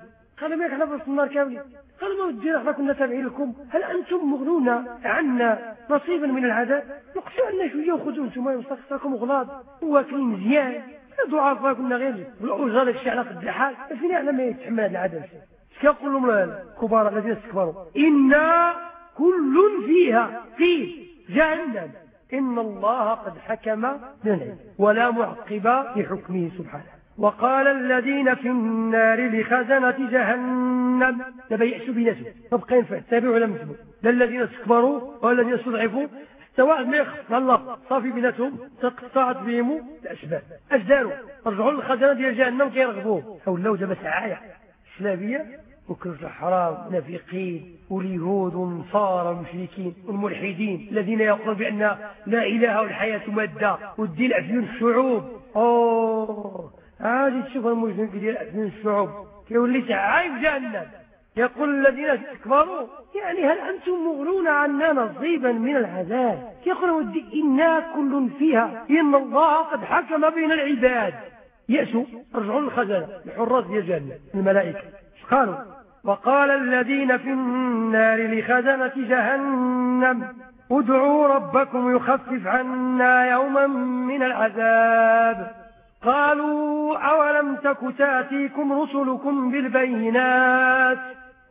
قال ما يحنا في النار كامل. قال ما ودينا إحنا كنا تابعين لكم. هل أنتم مغنون عنا نصيبا من العذاب؟ نقصوا عنا شوية وخذوا أنتم يمسخصكم غلاظ واكلين مزيان. ضعفاء كنا غير والأجر لك الشيء على قد الحال. فين يعلم ما يتحمل هذا العذاب. كيقول لهم الكبار الذين استكبروا إنا كل فيها في جهنم. إن الله قد حكم بنا ولا معقب لحكمه سبحانه. وقال الذين في النار لخزنة جهنم تبيأسوا بنفسه تبقى ينفع تابعوا لم يسموا لا الذين استكبروا ولا الذين استضعفوا سواء ما يخف الله صافي بيناتهم تقطعت بهم الأسباب اش داروا رجعوا للخزنة ديال جهنم كيرغبوه. ولاو دابا سعايا إسلامية وكرة الحرام منافقين واليهود والنصارى والمشركين والملحدين الذين يقولون بأن لا إله والحياة مادة والدين أفيون الشعوب. أوه. هذه تشوف المجرم كيدير من الشعوب كيولي عايب جهنم يقول الذين استكبروا يعني هل أنتم مغنون عنا نصيبا من العذاب؟ يقول ودي إنا كل فيها إن الله قد حكم بين العباد. يأسوا رجعوا للخزنة الحراس ديال جهنم الملائكة. قالوا؟ وقال الذين في النار لخزنة جهنم ادعوا ربكم يخفف عنا يوما من العذاب. قالوا أولم تك تأتيكم رسلكم بالبينات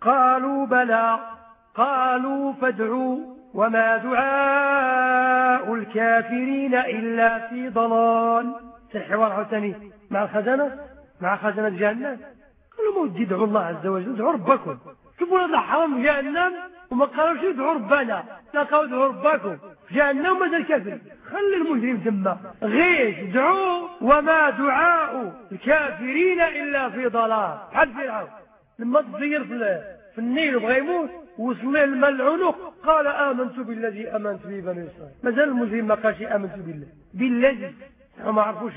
قالوا بلى قالوا فادعوا وما دعاء الكافرين إلا في ضلال الحوار عثني مع الخزنة مع خزنة جهنم؟ قالوا ما ادعوا الله عز وجل ادعوا ربكم. كيف ولا حرام جهنم وما قالوش ادعوا ربنا لا قالوا ادعوا ربكم. جهنم ماذا الكافر خلي المجرم ذمة. غيش دعوا وما دعاء الكافرين إلا في ضلال. حد فرعون لما تزير في النيل وبغى يموت وصل الماء العنق قال آمنت بالذي آمنت به بني إسرائيل. مازال المجرم ما قالش آمنت بالله. بالذي. ما عرفوش.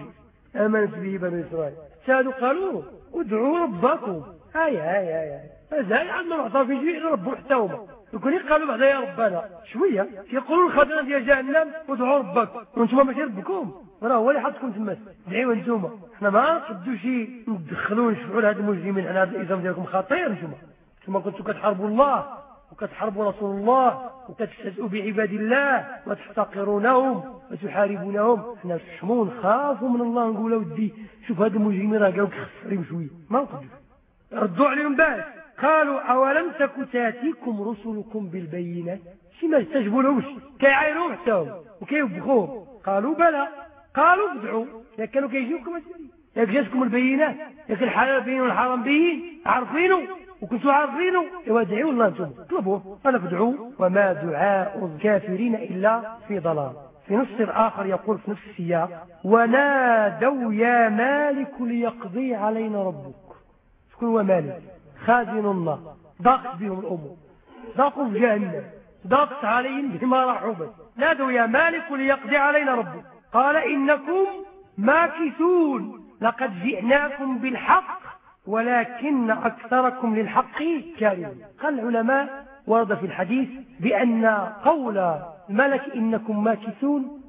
آمنت به بني إسرائيل. سادوا قالوا ادعوا ربكم. هاي هاي هاي هاي. عندنا معطى في جميع ربه حتى هما. يكون قالوا بعدا يا ربنا شوية. يقولوا الخزنه ديال جهنم ودعوا ربك. وأنتم ماشي ربكم. راه هو اللي حطكم تما. دعيوا أنتم. حنا ما نقدوش ندخلوا نشفعوا لهاد المجرمين. على هذا الازام ديالكم خطير أنتم أنتم كنتوا كتحاربوا الله وكتحربوا رسول الله وكتستهزئوا بعباد الله وتحتقرونهم وتحاربونهم. حنا نشمون خافوا من الله. نقول ودي شوف هذا المجرمين راه قالوا كخسرين شوية. ما نقدر ردوا عليهم بعد قالوا أولم تك تأتيكم رسلكم بالبينات شي ما استجبوا لهمش كيعايروهم حتى هم وكيوبخوهم قالوا بلى. قالوا ادعوا اذا كانوا كيجيوكم ياك جاتكم البينات ياك الحلال بين والحرام بين عارفينه وكنتوا عارفينه إيوا ادعوا الله أنتم. اطلبوه. قال ادعوا وما دعاء الكافرين إلا في ضلال. في نص آخر يقول في نفس السياق. ونادوا يا مالك ليقضي علينا ربك. شكون هو مالك. خازن الله. ضاقت بهم الأمور. ضاقوا في جهنم ضاقت عليهم بما رحبت. نادوا يا مالك ليقضي علينا ربك. قال إنكم ماكثون. لقد جئناكم بالحق ولكن أكثركم للحق كارهون. قال العلماء ورد في الحديث بأن قول الملك إنكم ماكثون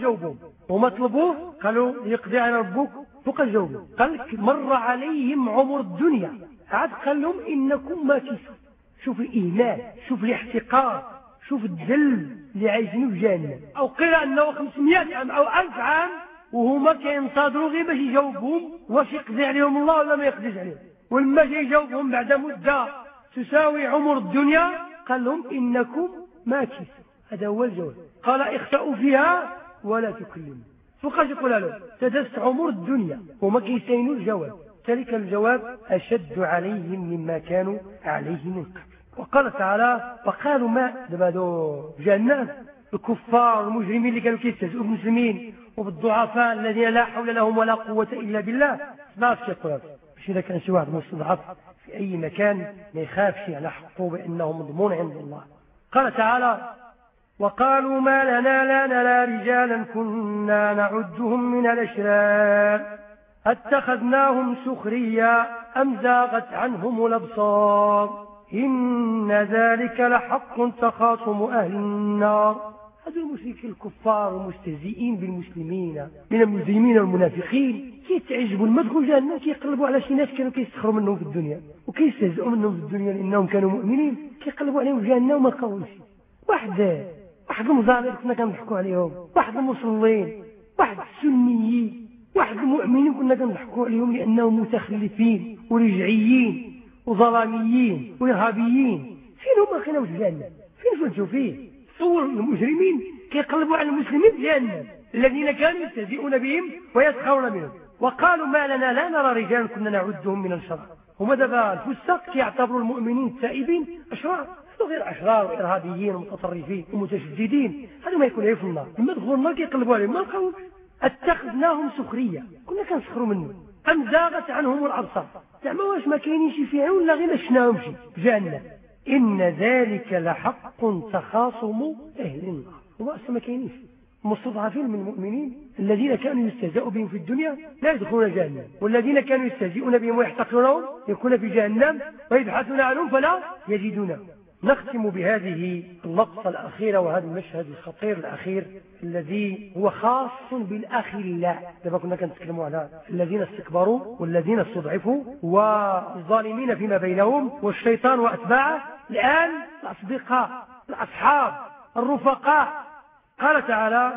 جاوبهم وما طلبوه قالوا يقضي على ربك فقد جاوبوا قال مر عليهم عمر الدنيا. عاد قال لهم إنكم ماكثون شوف الإهمال شوف الاحتقار شوف الذل اللي عايشين في جهنم. أو قيل أنه 500 عام أو 1000 عام وهما كينتظروا غير باش يجاوبهم واش يقضي عليهم الله ولا ما يقضيش عليهم. ولما جا يجاوبهم بعد مدة تساوي عمر الدنيا قال لهم إنكم ماكث هذا هو الجواب. قال اخسأوا فيها ولا تكلموا. فقاش يقول لهم تدست عمر الدنيا. وما كيسينوا الجواب. ذلك الجواب أشد عليهم مما كانوا عليه من قبل. وقال تعالى وقالوا ما دابا جهنم الكفار والمجرمين اللي كانوا كيستهزئوا بالمسلمين وبالضعفاء الذين لا حول لهم ولا قوة إلا بالله. ما في يقول مش إذا كان شي واحد مستضعف في أي مكان ما يخافش على حقه بأنه مضمون عند الله. قال تعالى وقالوا ما لنا لا نرى رجالا كنا نعدهم من الأشرار. أتخذناهم سخريا أم زاغت عنهم الأبصار؟ إن ذلك لحق تخاصم أهل النار. هذو المشركين الكفار والمستهزئين بالمسلمين من المجرمين والمنافقين. كيتعجبوا المدخل جهنم كيقلبوا على شي ناس كانوا كيستخروا منهم في الدنيا وكيستهزئوا منهم في الدنيا لأنهم كانوا مؤمنين. كيقلبوا عليهم جهنم وما لقاوش واحد واحد المزارع كنا كنضحكوا عليهم واحد المصلين واحد السنيين. واحد المؤمنين كنا كنضحكوا عليهم لأنهم متخلفين ورجعيين وظلاميين وإرهابيين. فين هما كانوا في جهنم؟ فين فلتوا فيه؟ صور المجرمين كيقلبوا على المسلمين لأن الذين كانوا يستهزئون بهم ويسخرون منهم. وقالوا ما لنا لا نرى رجال كنا نعدهم من الشر. هما دابا الفساق كيعتبروا المؤمنين التائبين أشرار. هذو غير أشرار وإرهابيين ومتطرفين ومتشددين. هذو ما يكون في النار. لما دخلوا النار كيقلبوا عليهم ما لقاوش أتخذناهم سخرية. كنا كنسخروا منهم. أم زاغت عنهم الأبصار. زعما واش ما كاينين شي فيها ولا غير شناهم شي. جهنم إن ذلك لحق تخاصم أهل النار. أصلا ما كاينيش مستضعفين من المؤمنين الذين كانوا يستهزئوا بهم في الدنيا لا يدخلون جهنم. والذين كانوا يستهزئون بهم ويحتقرونهم يكون في جهنم ويبحثون عنهم فلا يجدونه. نختم بهذه اللقطة الأخيرة وهذا المشهد الخطير الأخير الذي هو خاص بالأخلاء دابا كنا كنتكلموا على الذين استكبروا والذين استضعفوا والظالمين فيما بينهم والشيطان وأتباعه. الآن الأصدقاء الأصحاب الرفقاء. قال تعالى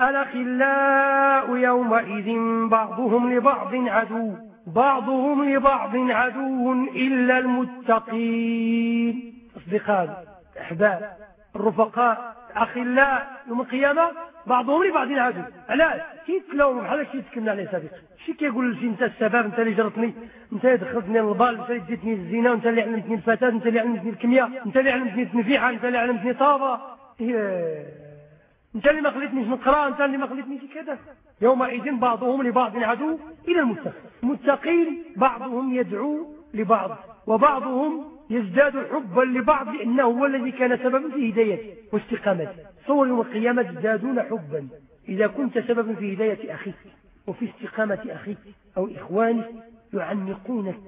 الأخلاء يومئذ بعضهم لبعض عدو بعضهم لبعض عدو إلا المتقين. أصدقاء أحباب الرفقاء أخلاء يوم القيامة بعضهم لبعض عدو علاش؟ كيتلاوم بحال هكا كيتكلم عليه سابقا شي كيقول لشي أنت السبب أنت اللي جرتني أنت اللي دخلتني للبال أنت اللي ديتني الزنا وانت اللي علمتني الفساد أنت اللي علمتني الكيمياء أنت اللي علمتني التنفيحه أنت اللي علمتني طابة. أنت اللي ما خليتنيش نقرأ أنت اللي ما خليتنيش كذا. يومئذ بعضهم لبعض عدو إلى المتقين. المتقين بعضهم يدعو لبعض وبعضهم يزداد حبا لبعض لأنه هو الذي كان سببا في هدايته واستقامته صور يوم القيامة يزدادون حبا. إذا كنت سببا في هداية أخيك وفي استقامة أخيك أو إخوانك يعنقونك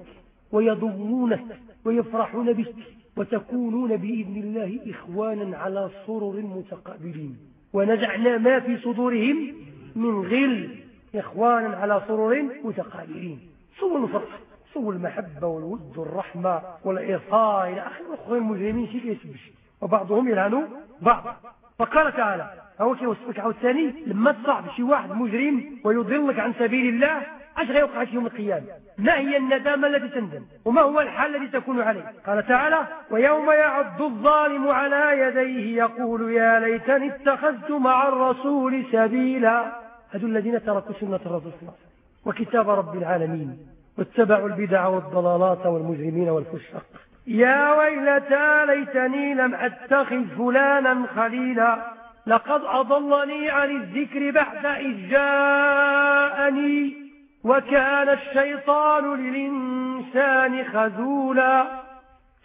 ويضمونك ويفرحون بك وتكونون بإذن الله إخوانا على سرر متقابلين. ونزعنا ما في صدورهم من غل إخوانا على سرر متقابلين. صور الفرح سوى المحبة والود والرحمة والإرضاء إلى آخر. أخوة المجرمين شيء يسبش وبعضهم يلعنوا بعض. فقال تعالى هو كي وصفك عاود ثاني لما تصعب شي واحد مجرم ويضلك عن سبيل الله أش غيوقع يوم القيامة؟ ما هي الندامة التي تندم؟ وما هو الحال الذي تكون عليه؟ قال تعالى ويوم يعض الظالم على يديه يقول يا ليتني اتخذت مع الرسول سبيلا. هذو الذين تركوا سنة الرسول صلى الله عليه وسلم. وكتاب رب العالمين. واتبعوا البدع والضلالات والمجرمين والفسق يا ويلتى ليتني لم أتخذ فلانا خليلا لقد أضلني عن الذكر بعد إذ جاءني وكان الشيطان للإنسان خذولا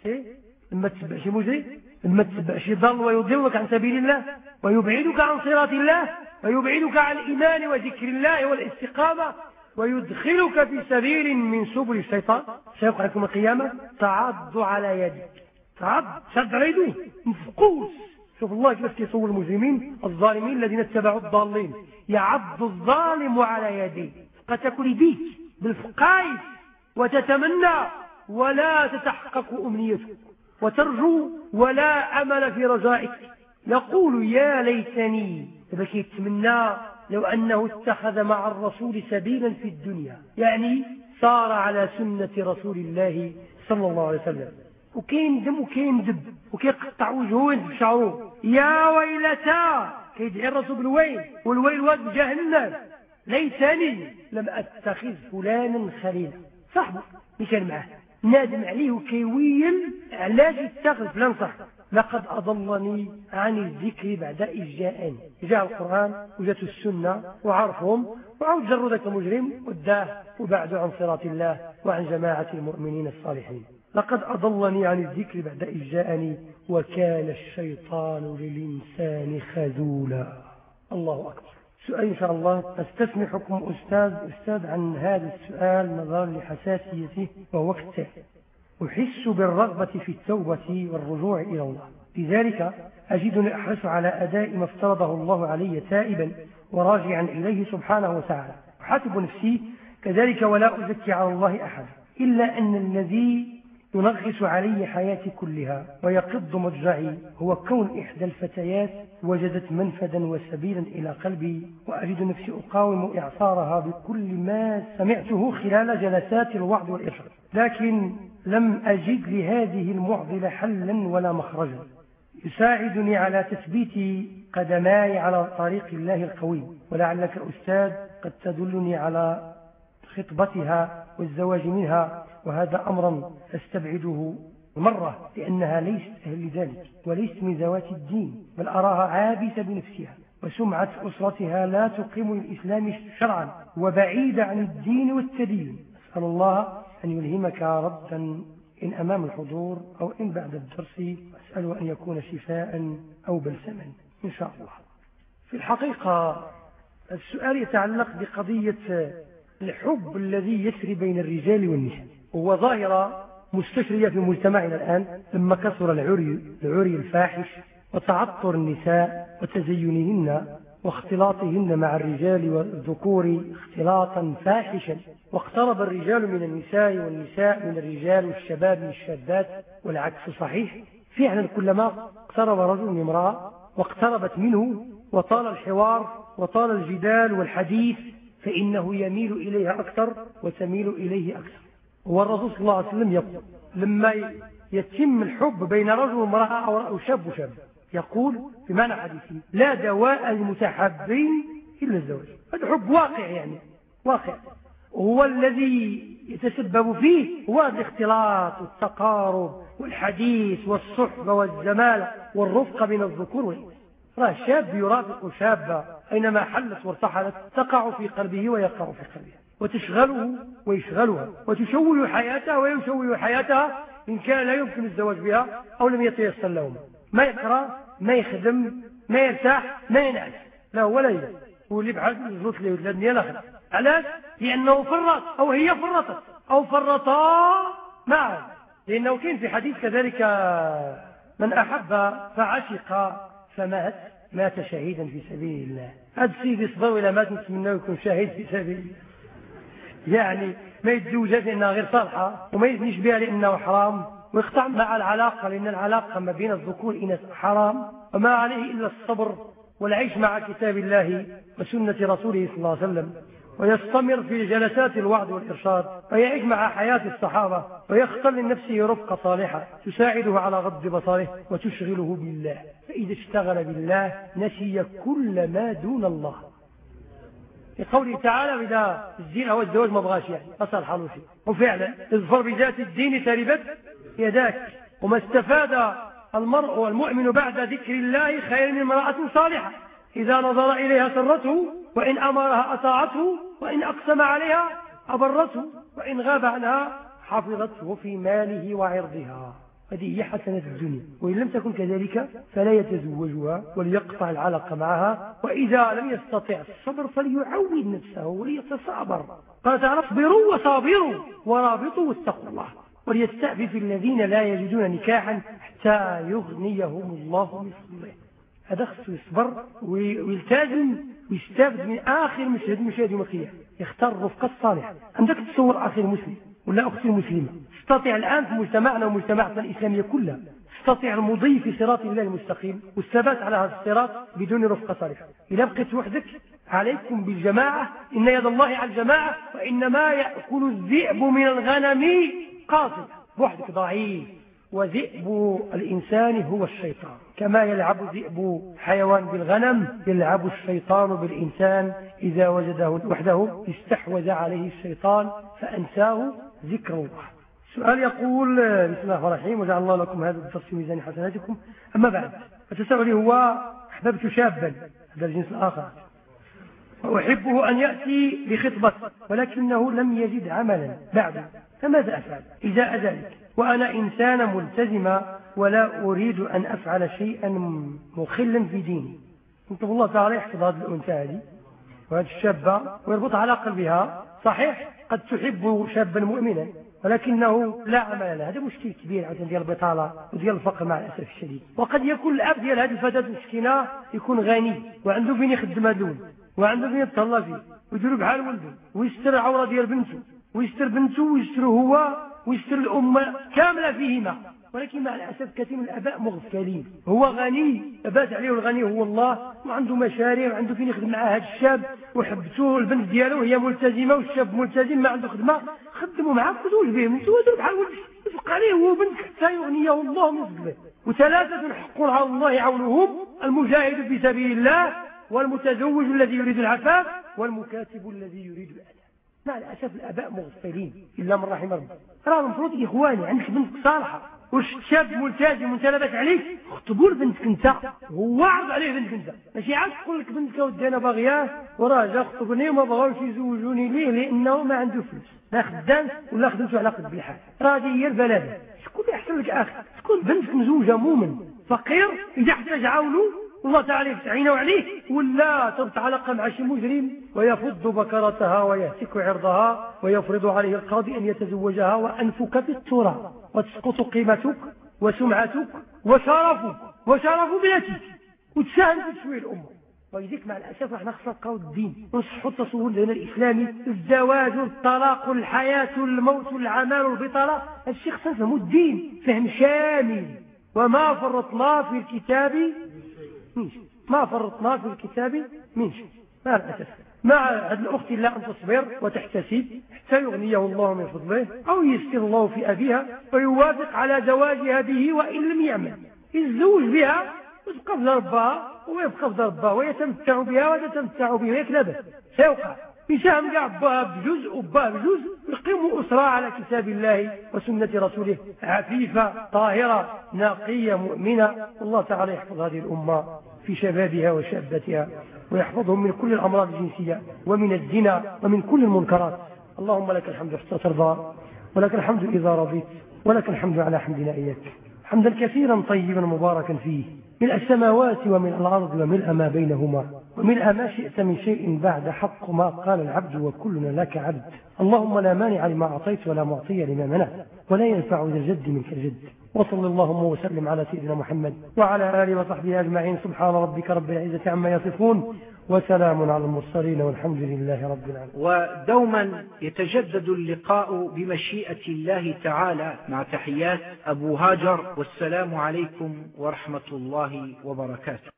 إيه؟ لما تتبع شي مجرم لما تتبع شي ضل ويضلك عن سبيل الله ويبعدك عن صراط الله ويبعدك عن الإيمان وذكر الله والإستقامة ويدخلك في سبيل من سبل الشيطان. سيقع لكم القيامة. تعض على يدك. تعض. شد على يدوه مفقوس شوف الله كيف يصور المجرمين الظالمين الذين اتبعوا الضالين. يعض الظالم على يديه قد تكون بيك بالفقايف وتتمنى ولا تتحقق أمنيتك. وترجو ولا أمل في رجائك. يقول يا ليتني تبكي يتمنى لو أنه اتخذ مع الرسول سبيلا في الدنيا يعني صار على سنة رسول الله صلى الله عليه وسلم. وكاين دم وكاين دب وكيقطع وجهه في شعره يا ويلتا كيدعي الرسول بالويل؟ والويل واد جهنم. ليتني لم أتخذ فلانا خليلا. صاحبه كان معاه. نادم عليه وكيويل علاش يتخذ فلان صاحبه لقد أضلني عن الذكر بعد إذ جاءني جاء القرآن وجاءت السنة وعرفهم وعود جروا ذاك المجرم وداه وبعد عن صراط الله وعن جماعة المؤمنين الصالحين. لقد أضلني عن الذكر بعد إذ جاءني وكان الشيطان للإنسان خذولا. الله أكبر. سؤال إن شاء الله. أستسمع حكم أستاذ أستاذ عن هذا السؤال نظرا لحساسيته وهو أحس بالرغبة في التوبة والرجوع إلى الله. لذلك أجدني أحرص على أداء ما افترضه الله علي تائبا وراجعا إليه سبحانه وتعالى. أحاسب نفسي كذلك ولا أزكي على الله أحد إلا أن الذي ينغص علي حياتي كلها ويقض مضجعي هو كون إحدى الفتيات وجدت منفذا وسبيلا إلى قلبي وأجد نفسي أقاوم إعصارها بكل ما سمعته خلال جلسات الوعظ والإرشاد. لكن لم أجد لهذه المعضلة حلا ولا مخرجا. يساعدني على تثبيت قدماي على طريق الله القوي ولعلك أستاذ قد تدلني على خطبتها والزواج منها. وهذا أمرا أستبعده مرة لأنها ليست أهل لذلك وليست من ذوات الدين بل أراها عابسة بنفسها وسمعة أسرتها لا تقيم الإسلام شرعا وبعيدة عن الدين والتدين. أسأل الله أن يلهمك ردا إن أمام الحضور أو إن بعد الدرس أسأله أن يكون شفاء أو بلسما إن شاء الله. في الحقيقة السؤال يتعلق بقضية الحب الذي يسري بين الرجال والنساء. وهو ظاهرة مستشرية في مجتمعنا الآن لما كثر العري, العري الفاحش وتعطر النساء وتزينهن واختلاطهن مع الرجال والذكور اختلاطا فاحشا. واقترب الرجال من النساء والنساء من الرجال والشباب من الشابات والعكس صحيح. فعلا كلما اقترب رجل من امرأة واقتربت منه وطال الحوار وطال الجدال والحديث فإنه يميل إليها أكثر وتميل إليه أكثر. والرسول صلى الله عليه وسلم يقول لما يتم الحب بين رجل وامرأة أو شاب وشاب يقول في معنى حديثه لا دواء المتحبين إلا الزواج. هذا حب واقع يعني واقع. هو الذي يتسبب فيه هو الاختلاط والتقارب والحديث والصحبة والزمالة والرفقة بين الذكور والإنس. راه شاب يرافق شابة أينما حلت وارتحلت تقع في قلبه ويقع في قلبها وتشغله ويشغلها وتشوه حياتها ويشوه حياتها إن كان لا يمكن الزواج بها أو لم يتيسر لهم ما يقرأ ما يخدم ما يرتاح ما ينعس لا ولا يبقى واللي بحال يزلط لي ولا الدنيا لا علاش؟ لأنه فرط أو هي فرطت أو فرطا معه. لأنه كان في حديث كذلك من أحب فعشق فمات مات شهيدا في سبيل الله. هذا السيد يصبر إلى مات نتمنى يكون شهيد في سبيل الله. يعني ما يتزوجها لأنها غير صالحة وما يزنيش بها لأنه حرام. ويقطع مع العلاقة لأن العلاقة ما بين الذكور إناث حرام. وما عليه إلا الصبر والعيش مع كتاب الله وسنة رسوله صلى الله عليه وسلم. ويستمر في جلسات الوعد والإرشاد. ويعيش مع حياة الصحابة. ويختار لنفسه رفقة صالحة تساعده على غض بصره وتشغله بالله. فإذا اشتغل بالله نسي كل ما دون الله. في قوله تعالى بدا الزين أو الزواج ما بغاش يعني أصل فيه وفعلا اظفر بذات الدين تربت يداك. وما استفاد المرء والمؤمن بعد ذكر الله خير من امرأة صالحة. إذا نظر إليها سرته وإن أمرها أطاعته وإن أقسم عليها أبرته وإن غاب عنها حفظته في ماله وعرضها. هذه هي حسنة الدنيا. وإن لم تكن كذلك فلا يتزوجها وليقطع العلاقة معها. وإذا لم يستطع الصبر فليعود نفسه وليتصابر. قال تعالى اصبروا وصابروا ورابطوا واتقوا الله. وليستعفف الذين لا يجدون نكاحا حتى يغنيهم الله من فضله. هذا خصه يصبر ويلتزم ويستافد من آخر مشهد مشاهد يوم القيامة. يختار الرفقة الصالحة. عندك تصور أخي المسلم ولا أختي المسلمة تستطيع الآن في مجتمعنا ومجتمعنا الإسلامية كلها تستطيع المضي في صراط الله المستقيم والثبات على هذا الصراط بدون رفقة صالحة. إذا بقيت وحدك عليكم بالجماعة إن يد الله على الجماعة وإنما يأكل الذئب من الغنم قاصد. وحدك ضعيف وذئب الإنسان هو الشيطان. كما يلعب ذئب حيوان بالغنم يلعب الشيطان بالإنسان. إذا وجده وحده استحوذ عليه الشيطان فأنساه ذكر الله. السؤال يقول بسم الله الرحمن الرحيم وجعل الله لكم هذا الدرس في ميزان حسناتكم. أما بعد فتسألي هو أحببت شابا هذا الجنس الآخر. وأحبه أن يأتي بخطبة ولكنه لم يجد عملا. بعد فماذا أفعل؟ إذا ذلك. وأنا إنسان ملتزم ولا أريد أن أفعل شيئا مخلا في ديني. أنتم الله تعالى يحفظ هذه الأنثى هذه وهذه الشابة ويربط على قلبها. صحيح قد تحب شابا مؤمنا. ولكنه لا عمل له. هذا مشكل كبير عندنا ديال البطالة وديال الفقر مع الأسف الشديد. وقد يكون الأب ديال هذه الفتاة المسكينة يكون غني وعنده فين يخدم هذول وعنده فين يتهلا فيه ويدير بحال ولده ويستر العوره ديال بنته ويستر بنته ويستر هو ويستر الامه كاملة فيهما. ولكن مع الأسف كثير من الآباء مغفلين. هو غني أبات عليه الغني هو الله وعنده مشاريع وعنده فين يخدم مع هذا الشاب وحبته البنت ديالو وهي ملتزمة والشاب ملتزم ما عنده خدمة. خدموا معاه وزوج بهم أنتوا بحال ولد يفق عليه هو بنت حتى يغنيه الله من فضله. وثلاثة حق على الله عونهم المجاهد في سبيل الله والمتزوج الذي يريد العفاف والمكاتب الذي يريد الأداء مع الأسف الآباء مغفلين إلا من رحم ربي. راه المفروض إخواني عندك بنت صالحة. واش شاب ملتزم وانت عليك خطبوا لبنتك انت. هو عرض عليه بنتك انت. ماشي عاد تقول لك بنتك ودي أنا باغياه وراه جا خطبني وما بغاوش يزوجوني ليه؟ لأنه ما عنده فلوس. لا خدام ولا خدمته على قد بالحال راه هي البلد. شكون اللي احسن لك أخي تكون بنتك مزوجة مؤمن؟ فقير؟ إذا احتاج عاونو والله تعالى يستعينه عليه ولا علاقه مع شي مجرم ويفض بكرتها ويهتك عرضها ويفرض عليه القاضي أن يتزوجها وأنفك بالتراب وتسقط قيمتك وسمعتك وشرفك وشرف بنتك وتساهم في تسوية الأمة. ولذلك مع الأسف إحنا خصنا نلقاو الدين. ونصحوا التصور لنا الإسلامي الزواج الطلاق الحياة الموت العمال البطالة. الشيء خصنا نفهموا الدين فهم شامل. وما فرطنا في الكتاب من شيء ما فرطنا في الكتاب من شيء مع الأسف مع هذه الأخت إلا أن تصبر وتحتسب حتى يغنيه الله من فضله أو يسكن الله في أبيها ويوافق على زواجها به وإن لم يعمل. يتزوج بها وتبقى في ضربها ويبقى في ضربها ويتمتع بها وتتمتع به وياك لابد سيوقع. يساهم كاع باها بجزء وباه بجزء يقيموا أسرة على كتاب الله وسنة رسوله عفيفة طاهرة نقية مؤمنة. والله تعالى يحفظ هذه الأمة في شبابها وشابتها ويحفظهم من كل الأمراض الجنسية ومن الزنا ومن كل المنكرات. اللهم لك الحمد حتى ترضى ولك الحمد إذا رضيت ولك الحمد على حمدنا إياك حمدا كثيرا طيبا مباركا فيه من السماوات ومن الأرض وملء ما بينهما. وملء ما شئت من شيء بعد حق ما قال العبد وكلنا لك عبد. اللهم لا مانع لما أعطيت ولا معطي لما منعت ولا ينفع ذا الجد منك الجد. وصل اللهم وسلم على سيدنا محمد وعلى آله وصحبه أجمعين. سبحان ربك رب العزة عما يصفون وسلام على المرسلين والحمد لله رب العالمين. ودوما يتجدد اللقاء بمشيئة الله تعالى مع تحيات أبو هاجر والسلام عليكم ورحمة الله وبركاته.